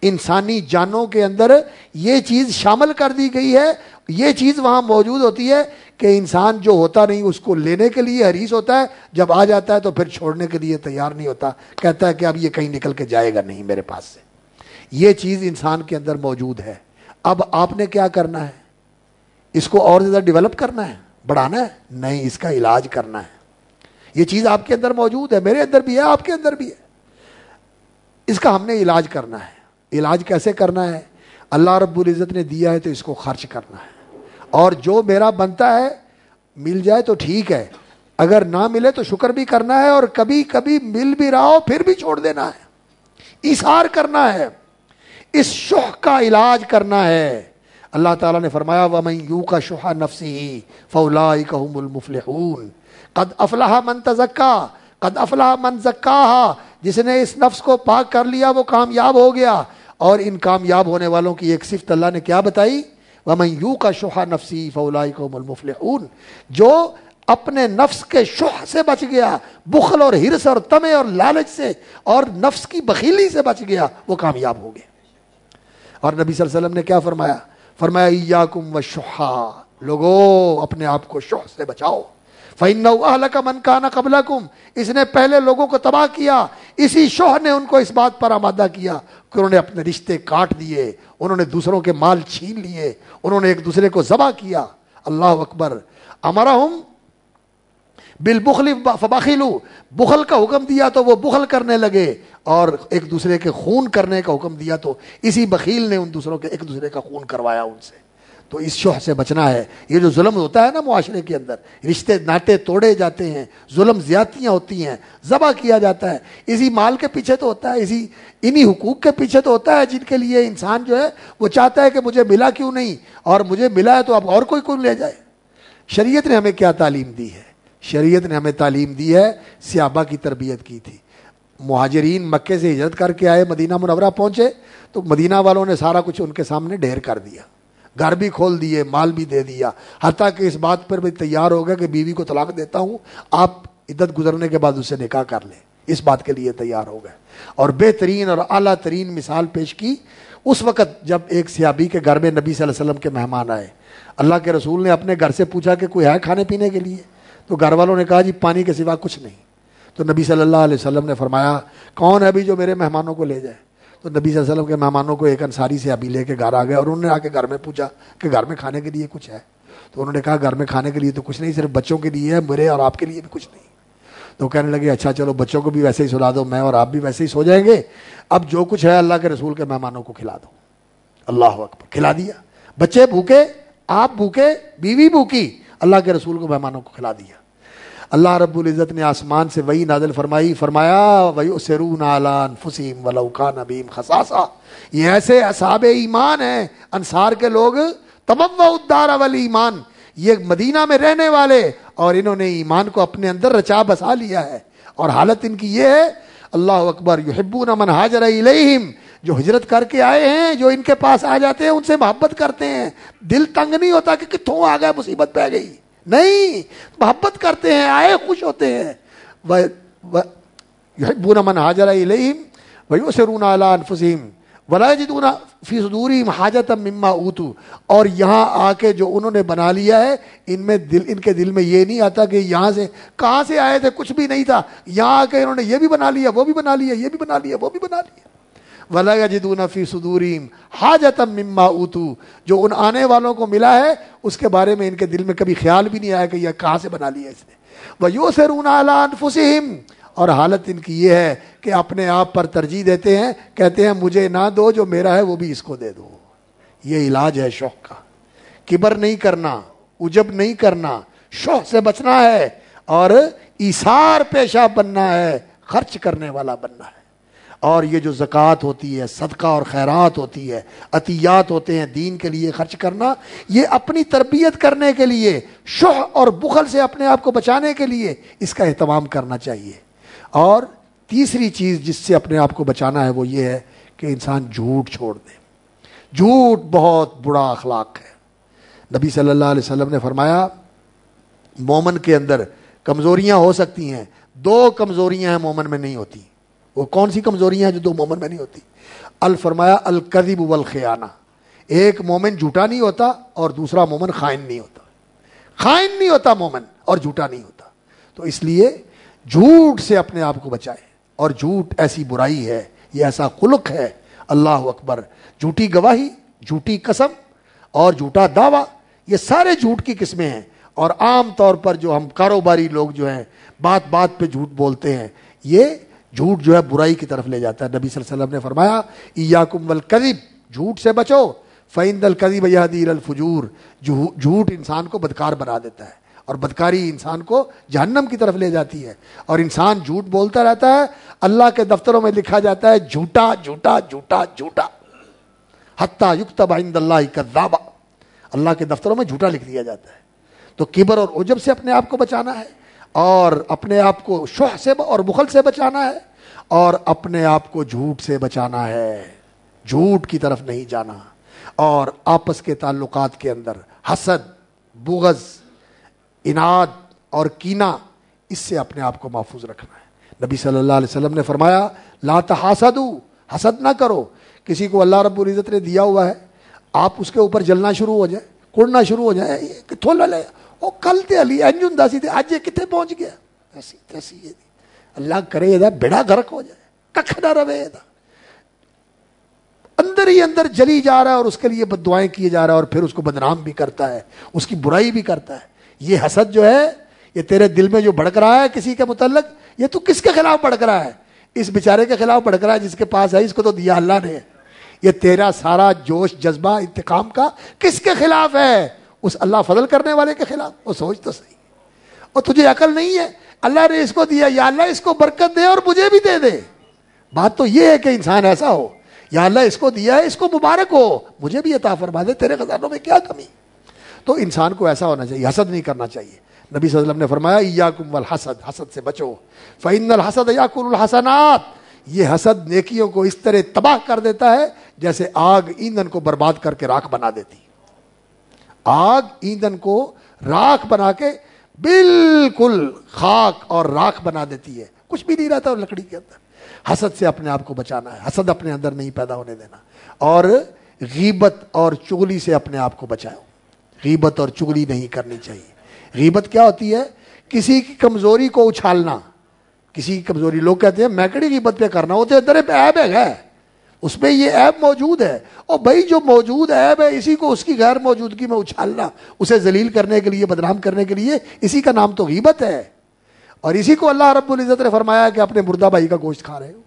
انسانی جانوں کے اندر یہ چیز شامل کر دی گئی ہے، یہ چیز وہاں موجود ہوتی ہے کہ انسان جو ہوتا نہیں، اس کو لینے کے لیے حریص ہوتا ہے، جب آ جاتا ہے تو پھر چھوڑنے کے لیے تیار نہیں ہوتا۔ کہتا ہے کہ اب یہ کہیں نکل کے جائے گا نہیں میرے پاس سے۔ یہ چیز انسان کے اندر موجود ہے۔ اب آپ نے کیا کرنا ہے؟ اس کو اور زیادہ ڈیولپ کرنا ہے، بڑھانا ہے، نہیں، اس کا علاج کرنا ہے۔ یہ چیز آپ کے اندر موجود ہے، میرے اندر بھی ہے، آپ کے اندر بھی ہے۔ اس کا ہم نے علاج کرنا ہے۔ علاج کیسے کرنا ہے؟ اللہ رب العزت نے دیا ہے تو اس کو خرچ کرنا ہے۔ اور جو میرا بنتا ہے، مل جائے تو ٹھیک ہے۔ اگر نہ ملے تو شکر بھی کرنا ہے اور کبھی کبھی مل بھی رہا ہو، پھر بھی چھوڑ دینا ہے۔ اشار کرنا ہے۔ اس شوہ کا علاج کرنا ہے۔ اللہ تعالیٰ نے فرمایا، وَمَن یو کا شوہ نفسی فَأُولَئِكَ هُمُ الْمُفْلِحُونَ۔ قد افلاح من تزکا۔ قد افلاح من زکاہا جس نے اس نفس کو پاک کر لیا، وہ کامیاب ہو گیا۔ اور ان کامیاب ہونے والوں کی ایک صفت اللہ نے کیا بتائی؟ وَمَن یو کا شوہ نفسی فَأُولَئِكَ هُمُ الْمُفْلِحُونَ۔ جو اپنے نفس کے شوہ سے بچ گیا، بخل اور ہرس اور تمے اور لالچ سے اور نفس کی بخیلی سے بچ گیا، وہ کامیاب ہو گیا۔ اور نبی صلی اللہ علیہ وسلم نے کیا فرمایا؟ فرمایا کم و شہا لوگو، اپنے آپ کو شوہ سے بچاؤ۔ فن کا من کانا قبل کم اس نے پہلے لوگوں کو تباہ کیا، اسی شوہ نے ان کو اس بات پر آمادہ کیا کہ انہوں نے اپنے رشتے کاٹ دیے، انہوں نے دوسروں کے مال چھین لیے، انہوں نے ایک دوسرے کو ذبح کیا۔ اللہ اکبر۔ ہمارا ہم بل بخل فباخلو بخل کا حکم دیا تو وہ بخل کرنے لگے اور ایک دوسرے کے خون کرنے کا حکم دیا تو اسی بخیل نے ان دوسروں کے ایک دوسرے کا خون کروایا ان سے۔ تو اس شوہ سے بچنا ہے۔ یہ جو ظلم ہوتا ہے نا معاشرے کے اندر، رشتے ناطے توڑے جاتے ہیں، ظلم زیادتیاں ہوتی ہیں، ذبح کیا جاتا ہے۔ اسی مال کے پیچھے تو ہوتا ہے، اسی انہی حقوق کے پیچھے تو ہوتا ہے جن کے لیے انسان جو ہے وہ چاہتا ہے کہ مجھے ملا کیوں نہیں؟ اور مجھے ملا ہے تو اب اور کوئی کوئی لے جائے؟ شریعت نے ہمیں کیا تعلیم دی ہے؟ شریعت نے ہمیں تعلیم دی ہے سیابہ کی تربیت کی تھی۔ مہاجرین مکے سے ہجرت کر کے آئے، مدینہ منورہ پہنچے، تو مدینہ والوں نے سارا کچھ ان کے سامنے ڈھیر کر دیا۔ گھر بھی کھول دیے، مال بھی دے دیا۔ حتیٰ کہ اس بات پر بھی تیار ہو گیا کہ بیوی کو طلاق دیتا ہوں، آپ عدت گزرنے کے بعد اسے نکاح کر لیں۔ اس بات کے لیے تیار ہو گئے۔ اور بہترین اور اعلیٰ ترین مثال پیش کی، اس وقت جب ایک سیابی کے گھر میں نبی صلی اللہ علیہ وسلم کے مہمان آئے۔ اللہ کے رسول نے اپنے گھر سے پوچھا کہ کوئی ہے کھانے پینے کے لیے؟ تو گھر والوں نے کہا جی پانی کے سوا کچھ نہیں۔ تو نبی صلی اللہ علیہ وسلم نے فرمایا، کون ہے ابھی جو میرے مہمانوں کو لے جائے؟ تو نبی صلی اللہ علیہ وسلم کے مہمانوں کو ایک انصاری سے ابھی لے کے گھر آ گئے اور انہوں نے آ کے گھر میں پوچھا کہ گھر میں کھانے کے لیے کچھ ہے؟ تو انہوں نے کہا، گھر میں کھانے کے لیے تو کچھ نہیں، صرف بچوں کے لیے ہے، میرے اور آپ کے لیے بھی کچھ نہیں۔ تو کہنے لگے اچھا چلو بچوں کو بھی ویسے ہی سلا دو، میں اور آپ بھی ویسے ہی سو جائیں گے۔ اب جو کچھ ہے اللہ کے رسول کے مہمانوں کو کھلا دو۔ اللہ اکبر، کھلا دیا۔ بچے بھوکے، آپ بھوکے، بیوی بھوکی۔ اللہ کے رسول کو مہمانوں کو کھلا دیا۔ اللہ رب العزت نے آسمان سے وہی نازل فرمائی، فرمایا وہی سرون عالان فسیم ولوکان نبیم خساسا یہ ایسے اصحاب ایمان ہیں، انصار کے لوگ تمم ادار اول ایمان یہ مدینہ میں رہنے والے، اور انہوں نے ایمان کو اپنے اندر رچا بسا لیا ہے۔ اور حالت ان کی یہ ہے، اللہ اکبر، یحبون من حاجر الیہم جو ہجرت کر کے آئے ہیں، جو ان کے پاس آ جاتے ہیں، ان سے محبت کرتے ہیں۔ دل تنگ نہیں ہوتا کہ کتوں آ گئے، مصیبت پہ گئی۔ نہیں، محبت کرتے ہیں، آئے، خوش ہوتے ہیں۔ من حاجر علیہم ویسرون علی انفسہم ولا یجدون فی صدورہم حاجتا مما اوتو۔ اور یہاں آ کے جو انہوں نے بنا لیا ہے، ان میں دل، ان کے دل میں یہ نہیں آتا کہ یہاں سے کہاں سے آئے تھے، کچھ بھی نہیں تھا۔ یہاں آ کے انہوں نے یہ بھی بنا لیا، وہ بھی بنا لیا، یہ بھی بنا لیا، وہ بھی بنا لیا۔ ولا یجدون فی صدورہم حاجتا مما اوتو جو ان آنے والوں کو ملا ہے، اس کے بارے میں ان کے دل میں کبھی خیال بھی نہیں آیا کہ یہ کہاں سے بنا لیا اس نے۔ ویسرون علی انفسہم اور حالت ان کی یہ ہے کہ اپنے آپ پر ترجیح دیتے ہیں، کہتے ہیں، مجھے نہ دو، جو میرا ہے وہ بھی اس کو دے دو۔ یہ علاج ہے شوق کا۔ کبر نہیں کرنا اجب نہیں کرنا، شوق سے بچنا ہے اور ایسار پیشہ بننا ہے، خرچ کرنے والا بننا ہے۔ اور یہ جو زکوٰۃ ہوتی ہے، صدقہ اور خیرات ہوتی ہے، عطیات ہوتے ہیں دین کے لیے خرچ کرنا، یہ اپنی تربیت کرنے کے لیے شوہ اور بخل سے اپنے آپ کو بچانے کے لیے اس کا اہتمام کرنا چاہیے۔ اور تیسری چیز جس سے اپنے آپ کو بچانا ہے وہ یہ ہے کہ انسان جھوٹ چھوڑ دے۔ جھوٹ بہت برا اخلاق ہے۔ نبی صلی اللہ علیہ وسلم نے فرمایا، مومن کے اندر کمزوریاں ہو سکتی ہیں، دو کمزوریاں ہیں مومن میں نہیں ہوتی۔ وہ کون سی کمزوریاں ہیں جو دو مومن میں نہیں ہوتی؟ الفرمایا القدیب والخیانہ۔ ایک مومن جھوٹا نہیں ہوتا اور دوسرا مومن خائن نہیں ہوتا۔ خائن نہیں ہوتا مومن اور جھوٹا نہیں ہوتا۔ تو اس لیے جھوٹ سے اپنے آپ کو بچائے اور جھوٹ ایسی برائی ہے، یہ ایسا خلق ہے۔ اللہ اکبر۔ جھوٹی گواہی، جھوٹی قسم اور جھوٹا دعویٰ، یہ سارے جھوٹ کی قسمیں ہیں۔ اور عام طور پر جو ہم کاروباری لوگ جو ہیں، بات بات پہ جھوٹ بولتے ہیں، یہ جھوٹ جو ہے برائی کی طرف لے جاتا ہے۔ نبی صلی اللہ علیہ وسلم نے فرمایا یا کم جھوٹ سے بچو۔ فعند القریب دیر الفجور۔ جھوٹ انسان کو بدکار بنا دیتا ہے اور بدکاری انسان کو جہنم کی طرف لے جاتی ہے۔ اور انسان جھوٹ بولتا رہتا ہے۔ اللہ کے دفتروں میں لکھا جاتا ہے، جھوٹا جھوٹا جھوٹا جھوٹا۔ حتیٰ یکتب عند اللہ کذابا۔ اللہ کے دفتروں میں جھوٹا لکھ دیا جاتا ہے۔ تو کبر اور عجب سے اپنے آپ کو بچانا ہے۔ اور اپنے آپ کو شوہ سے اور بخل سے بچانا ہے اور اپنے آپ کو جھوٹ سے بچانا ہے۔ جھوٹ کی طرف نہیں جانا۔ اور آپس کے تعلقات کے اندر حسد، بغض اناد اور کینا اس سے اپنے آپ کو محفوظ رکھنا ہے۔ نبی صلی اللہ علیہ وسلم نے فرمایا، لا تحاسدو، حسد نہ کرو۔ کسی کو اللہ رب العزت نے دیا ہوا ہے، آپ اس کے اوپر جلنا شروع ہو جائے کڑنا شروع ہو جائے کتوں لے۔ وہ کل تے علی انجن داسی تے اج کتنے پہنچ گیا ایسی ایسی اللہ کرے یہ بیڑا گرک ہو جائے ککھ نہ رہے اندر ہی اندر جلی جا رہا ہے اور اس کے لیے بد دعائیں کیے جا رہا ہے اور پھر اس کو بدنام بھی کرتا ہے اس کی برائی بھی کرتا ہے یہ حسد جو ہے، یہ تیرے دل میں جو بڑک رہا ہے کسی کے متعلق، یہ تو کس کے خلاف بڑک رہا ہے؟ اس بیچارے کے خلاف بڑک رہا ہے جس کے پاس ہے، اس کو تو دیا اللہ نے۔ یہ تیرا سارا جوش، جذبہ، انتقام کا کس کے خلاف ہے؟ اس اللہ فضل کرنے والے کے خلاف، وہ سوچ تو صحیح اور تجھے عقل نہیں ہے؟ اللہ نے اس کو دیا، یا اللہ اس کو برکت دے اور مجھے بھی دے دے۔ بات تو یہ ہے کہ انسان ایسا ہو، یا اللہ اس کو دیا ہے، اس کو مبارک ہو، مجھے بھی عطا فرما دے، تیرے خزانوں میں کیا کمی؟ تو انسان کو ایسا ہونا چاہیے، حسد نہیں کرنا چاہیے۔ نبی صلی اللہ علیہ وسلم نے فرمایا یا کم الحسد حسد سے بچو۔ فعن الحسد یا الحسنات۔ یہ حسد نیکیوں کو اس طرح تباہ کر دیتا ہے جیسے آگ ایندھن کو برباد کر کے راکھ بنا دیتی۔ آگ ایندھن کو راکھ بنا کے بالکل خاک اور راکھ بنا دیتی ہے۔ کچھ بھی نہیں رہتا لکڑی کے اندر۔ حسد سے اپنے آپ کو بچانا ہے۔ حسد اپنے اندر نہیں پیدا ہونے دینا۔ اور غیبت اور چگلی سے اپنے آپ کو بچاؤ۔ غیبت اور چگلی نہیں کرنی چاہیے۔ غیبت کیا ہوتی ہے؟ کسی کی کمزوری کو اچھالنا۔ کسی کی کمزوری، لوگ کہتے ہیں، میں کڑی غیبت پہ کرنا؟ وہ تو ادھر پہ عیب ہے اس میں یہ ایپ موجود ہے۔ اور بھائی جو موجود ایپ ہے، اسی کو اس کی غیر موجودگی میں اچھالنا، اسے ذلیل کرنے کے لیے، بدنام کرنے کے لیے، اسی کا نام تو غیبت ہے۔ اور اسی کو اللہ رب العزت نے فرمایا کہ اپنے مردہ بھائی کا گوشت کھا رہے ہو۔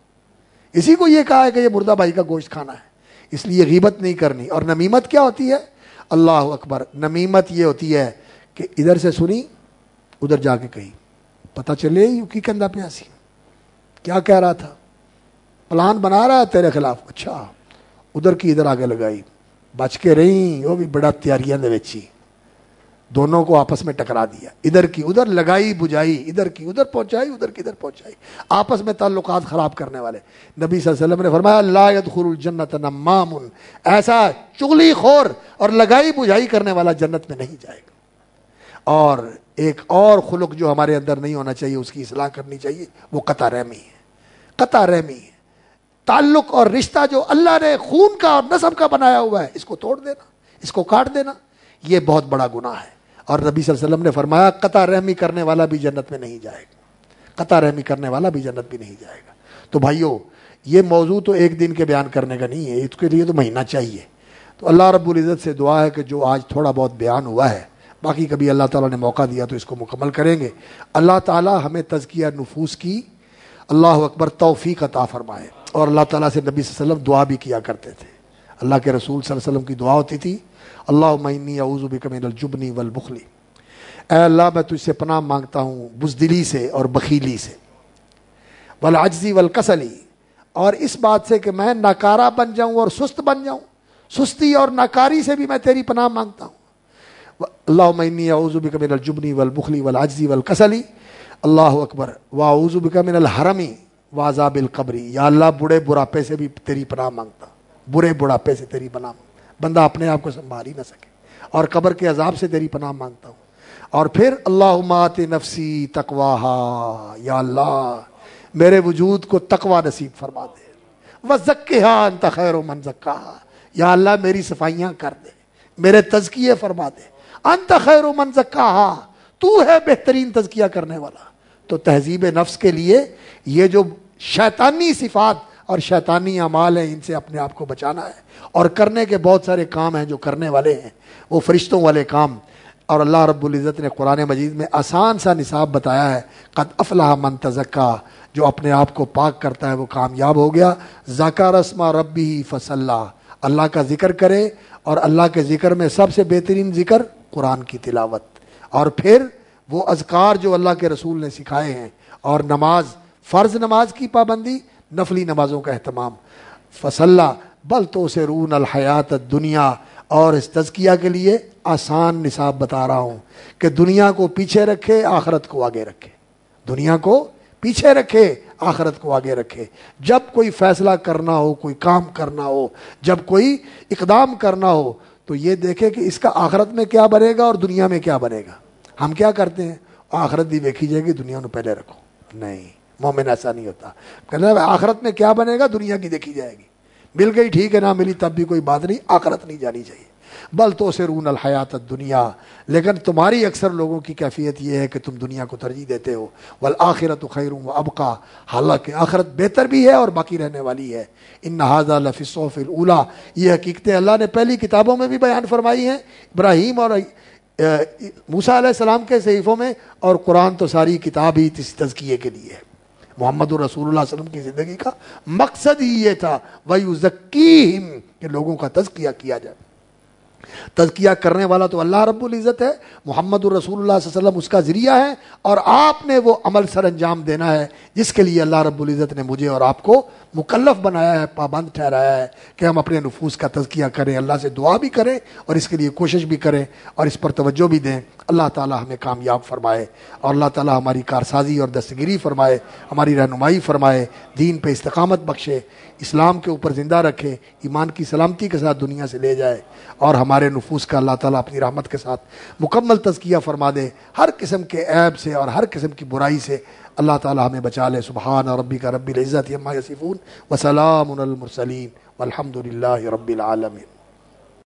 اسی کو یہ کہا ہے کہ یہ مردہ بھائی کا گوشت کھانا ہے۔ اس لیے غیبت نہیں کرنی۔ اور نمیمت کیا ہوتی ہے؟ اللہ اکبر، نمیمت یہ ہوتی ہے کہ ادھر سے سنی، ادھر جا کے کہی۔ پتا چلے یو کی کندھا پیاسی۔ کیا کہہ رہا تھا؟ پلان بنا رہا ہے تیرے خلاف۔ اچھا ادھر کی ادھر آگے لگائی۔ بچ کے رہی، وہ بھی بڑا تیاریاں دے ویچی دونوں کو آپس میں ٹکرا دیا۔ ادھر کی ادھر لگائی بجائی ادھر کی ادھر پہنچائی، ادھر کی ادھر پہنچائی۔ آپس میں تعلقات خراب کرنے والے۔ نبی صلی اللہ علیہ وسلم نے فرمایا، لا يدخل الجنت نمام ایسا چغلی خور اور لگائی بجائی کرنے والا جنت میں نہیں جائے گا۔ اور ایک اور خلق جو ہمارے اندر نہیں ہونا چاہیے، اس کی اصلاح کرنی چاہیے، وہ قطع رحمی ہے۔ قطع رحمی ہے۔ تعلق اور رشتہ جو اللہ نے خون کا اور نصب کا بنایا ہوا ہے، اس کو توڑ دینا، اس کو کاٹ دینا، یہ بہت بڑا گناہ ہے۔ اور نبی صلی اللہ علیہ وسلم نے فرمایا، قطع رحمی کرنے والا بھی جنت میں نہیں جائے گا۔ قطع رحمی کرنے والا بھی جنت بھی نہیں جائے گا۔ تو بھائیو، یہ موضوع تو ایک دن کے بیان کرنے کا نہیں ہے، اس کے لیے تو مہینہ چاہیے۔ تو اللہ رب العزت سے دعا ہے کہ جو آج تھوڑا بہت بیان ہوا ہے، باقی کبھی اللہ تعالیٰ نے موقع دیا تو اس کو مکمل کریں گے۔ اللہ تعالیٰ ہمیں تزکیہ نفوس کی، اللہ اکبر توفیق عطا فرمائے۔ اور اللہ تعالیٰ سے نبی صلی اللہ علیہ وسلم دعا بھی کیا کرتے تھے۔ اللہ کے رسول صلی اللہ علیہ وسلم کی دعا ہوتی تھی اللہ معنی اعوذ بک من الجبنی والبخلی اے اللہ، میں تجھ سے پناہ مانگتا ہوں بزدلی سے اور بخیلی سے۔ والعجزی والکسلی اور اس بات سے کہ میں ناکارہ بن جاؤں اور سست بن جاؤں۔ سستی اور ناکاری سے بھی میں تیری پناہ مانگتا ہوں۔ اللہ معنی اعوذ بک من الجبنی والبخلی والعجزی والکسلی اللہ اکبر۔ واعوذ بک من الحرمی وعذاب القبری یا اللہ بڑے بڑھاپے سے بھی تیری پناہ مانگتا ہوں برے بڑھاپے سے تیری پناہ مانگتا۔ بندہ اپنے آپ کو سنبھال ہی نہ سکے اور قبر کے عذاب سے تیری پناہ مانگتا ہوں اور پھر اللہ مات نفسی تکواہا یا اللہ میرے وجود کو تقوا نصیب فرما دے۔ وہ زکا انت خیر و من زکا یا اللہ میری صفائیاں کر دے، میرے تزکیے فرما دے۔ انت خیر و من زکا تو ہے بہترین تزکیہ کرنے والا۔ تو تہذیب نفس کے لیے یہ جو شیطانی صفات اور شیطانی اعمال ہیں، ان سے اپنے آپ کو بچانا ہے۔ اور کرنے کے بہت سارے کام ہیں جو کرنے والے ہیں۔ وہ فرشتوں والے کام۔ اور اللہ رب العزت نے قرآن مجید میں آسان سا نصاب بتایا ہے۔ قد افلاح من تزکا۔ جو اپنے آپ کو پاک کرتا ہے، وہ کامیاب ہو گیا۔ ذکا رسما ربی فصل اللہ کا ذکر کرے۔ اور اللہ کے ذکر میں سب سے بہترین ذکر قرآن کی تلاوت۔ اور پھر وہ اذکار جو اللہ کے رسول نے سکھائے ہیں۔ اور نماز فرض نماز کی پابندی، نفلی نمازوں کا اہتمام۔ فصلہ بل تو سے رون الحیات دنیا اور اس تزکیہ کے لیے آسان نصاب بتا رہا ہوں کہ دنیا کو پیچھے رکھے، آخرت کو آگے رکھے۔ دنیا کو پیچھے رکھے، آخرت کو آگے رکھے۔ جب کوئی فیصلہ کرنا ہو، کوئی کام کرنا ہو، جب کوئی اقدام کرنا ہو، تو یہ دیکھے کہ اس کا آخرت میں کیا بنے گا اور دنیا میں کیا بنے گا۔ ہم کیا کرتے ہیں؟ آخرت بھی دیکھی جائے گی دنیا میں پہلے رکھو۔ نہیں۔ مومن ایسا نہیں ہوتا۔ کہنا آخرت میں کیا بنے گا؟ دنیا کی دیکھی جائے گی۔ مل گئی، ٹھیک ہے، نہ ملی تب بھی کوئی بات نہیں، آخرت نہیں جانی چاہیے۔ بل تو سے رون الحیات دنیا لیکن تمہاری اکثر لوگوں کی کیفیت یہ ہے کہ تم دنیا کو ترجیح دیتے ہو۔ بل آخرت خیر و ابقا۔ حالانکہ آخرت بہتر بھی ہے اور باقی رہنے والی ہے۔ ان نہذا لفصوف اولا یہ حقیقتیں اللہ نے پہلی کتابوں میں بھی بیان فرمائی ہیں۔ ابراہیم اور موسا علیہ السلام کے صحیفوں میں اور قرآن تو ساری کتاب ہی تزکیے کے لیے ہے۔ محمد الرسول اللہ علیہ وسلم کی زندگی کا مقصد ہی یہ تھا وہ ذکیم کہ لوگوں کا تزکیہ کیا جائے۔ تزکیہ کرنے والا تو اللہ رب العزت ہے، محمد الرسول اللہ صلی اللہ علیہ وسلم اس کا ذریعہ ہے، اور آپ نے وہ عمل سر انجام دینا ہے، جس کے لیے اللہ رب العزت نے مجھے اور آپ کو مکلف بنایا ہے، پابند ٹھہرایا ہے کہ ہم اپنے نفوس کا تزکیہ کریں، اللہ سے دعا بھی کریں اور اس کے لیے کوشش بھی کریں اور اس پر توجہ بھی دیں۔ اللہ تعالیٰ ہمیں کامیاب فرمائے اور اللہ تعالیٰ ہماری کارسازی اور دستگیری فرمائے، ہماری رہنمائی فرمائے، دین پہ استقامت بخشے۔ اسلام کے اوپر زندہ رکھے، ایمان کی سلامتی کے ساتھ دنیا سے لے جائے اور ہمارے نفوس کا اللہ تعالیٰ اپنی رحمت کے ساتھ مکمل تزکیہ فرما دے۔ ہر قسم کے عیب سے اور ہر قسم کی برائی سے اللہ تعالیٰ ہمیں بچا لے۔ سبحان ربی کا رب العزت یما یسفون وسلام المرسلین والحمد للہ رب العالمین۔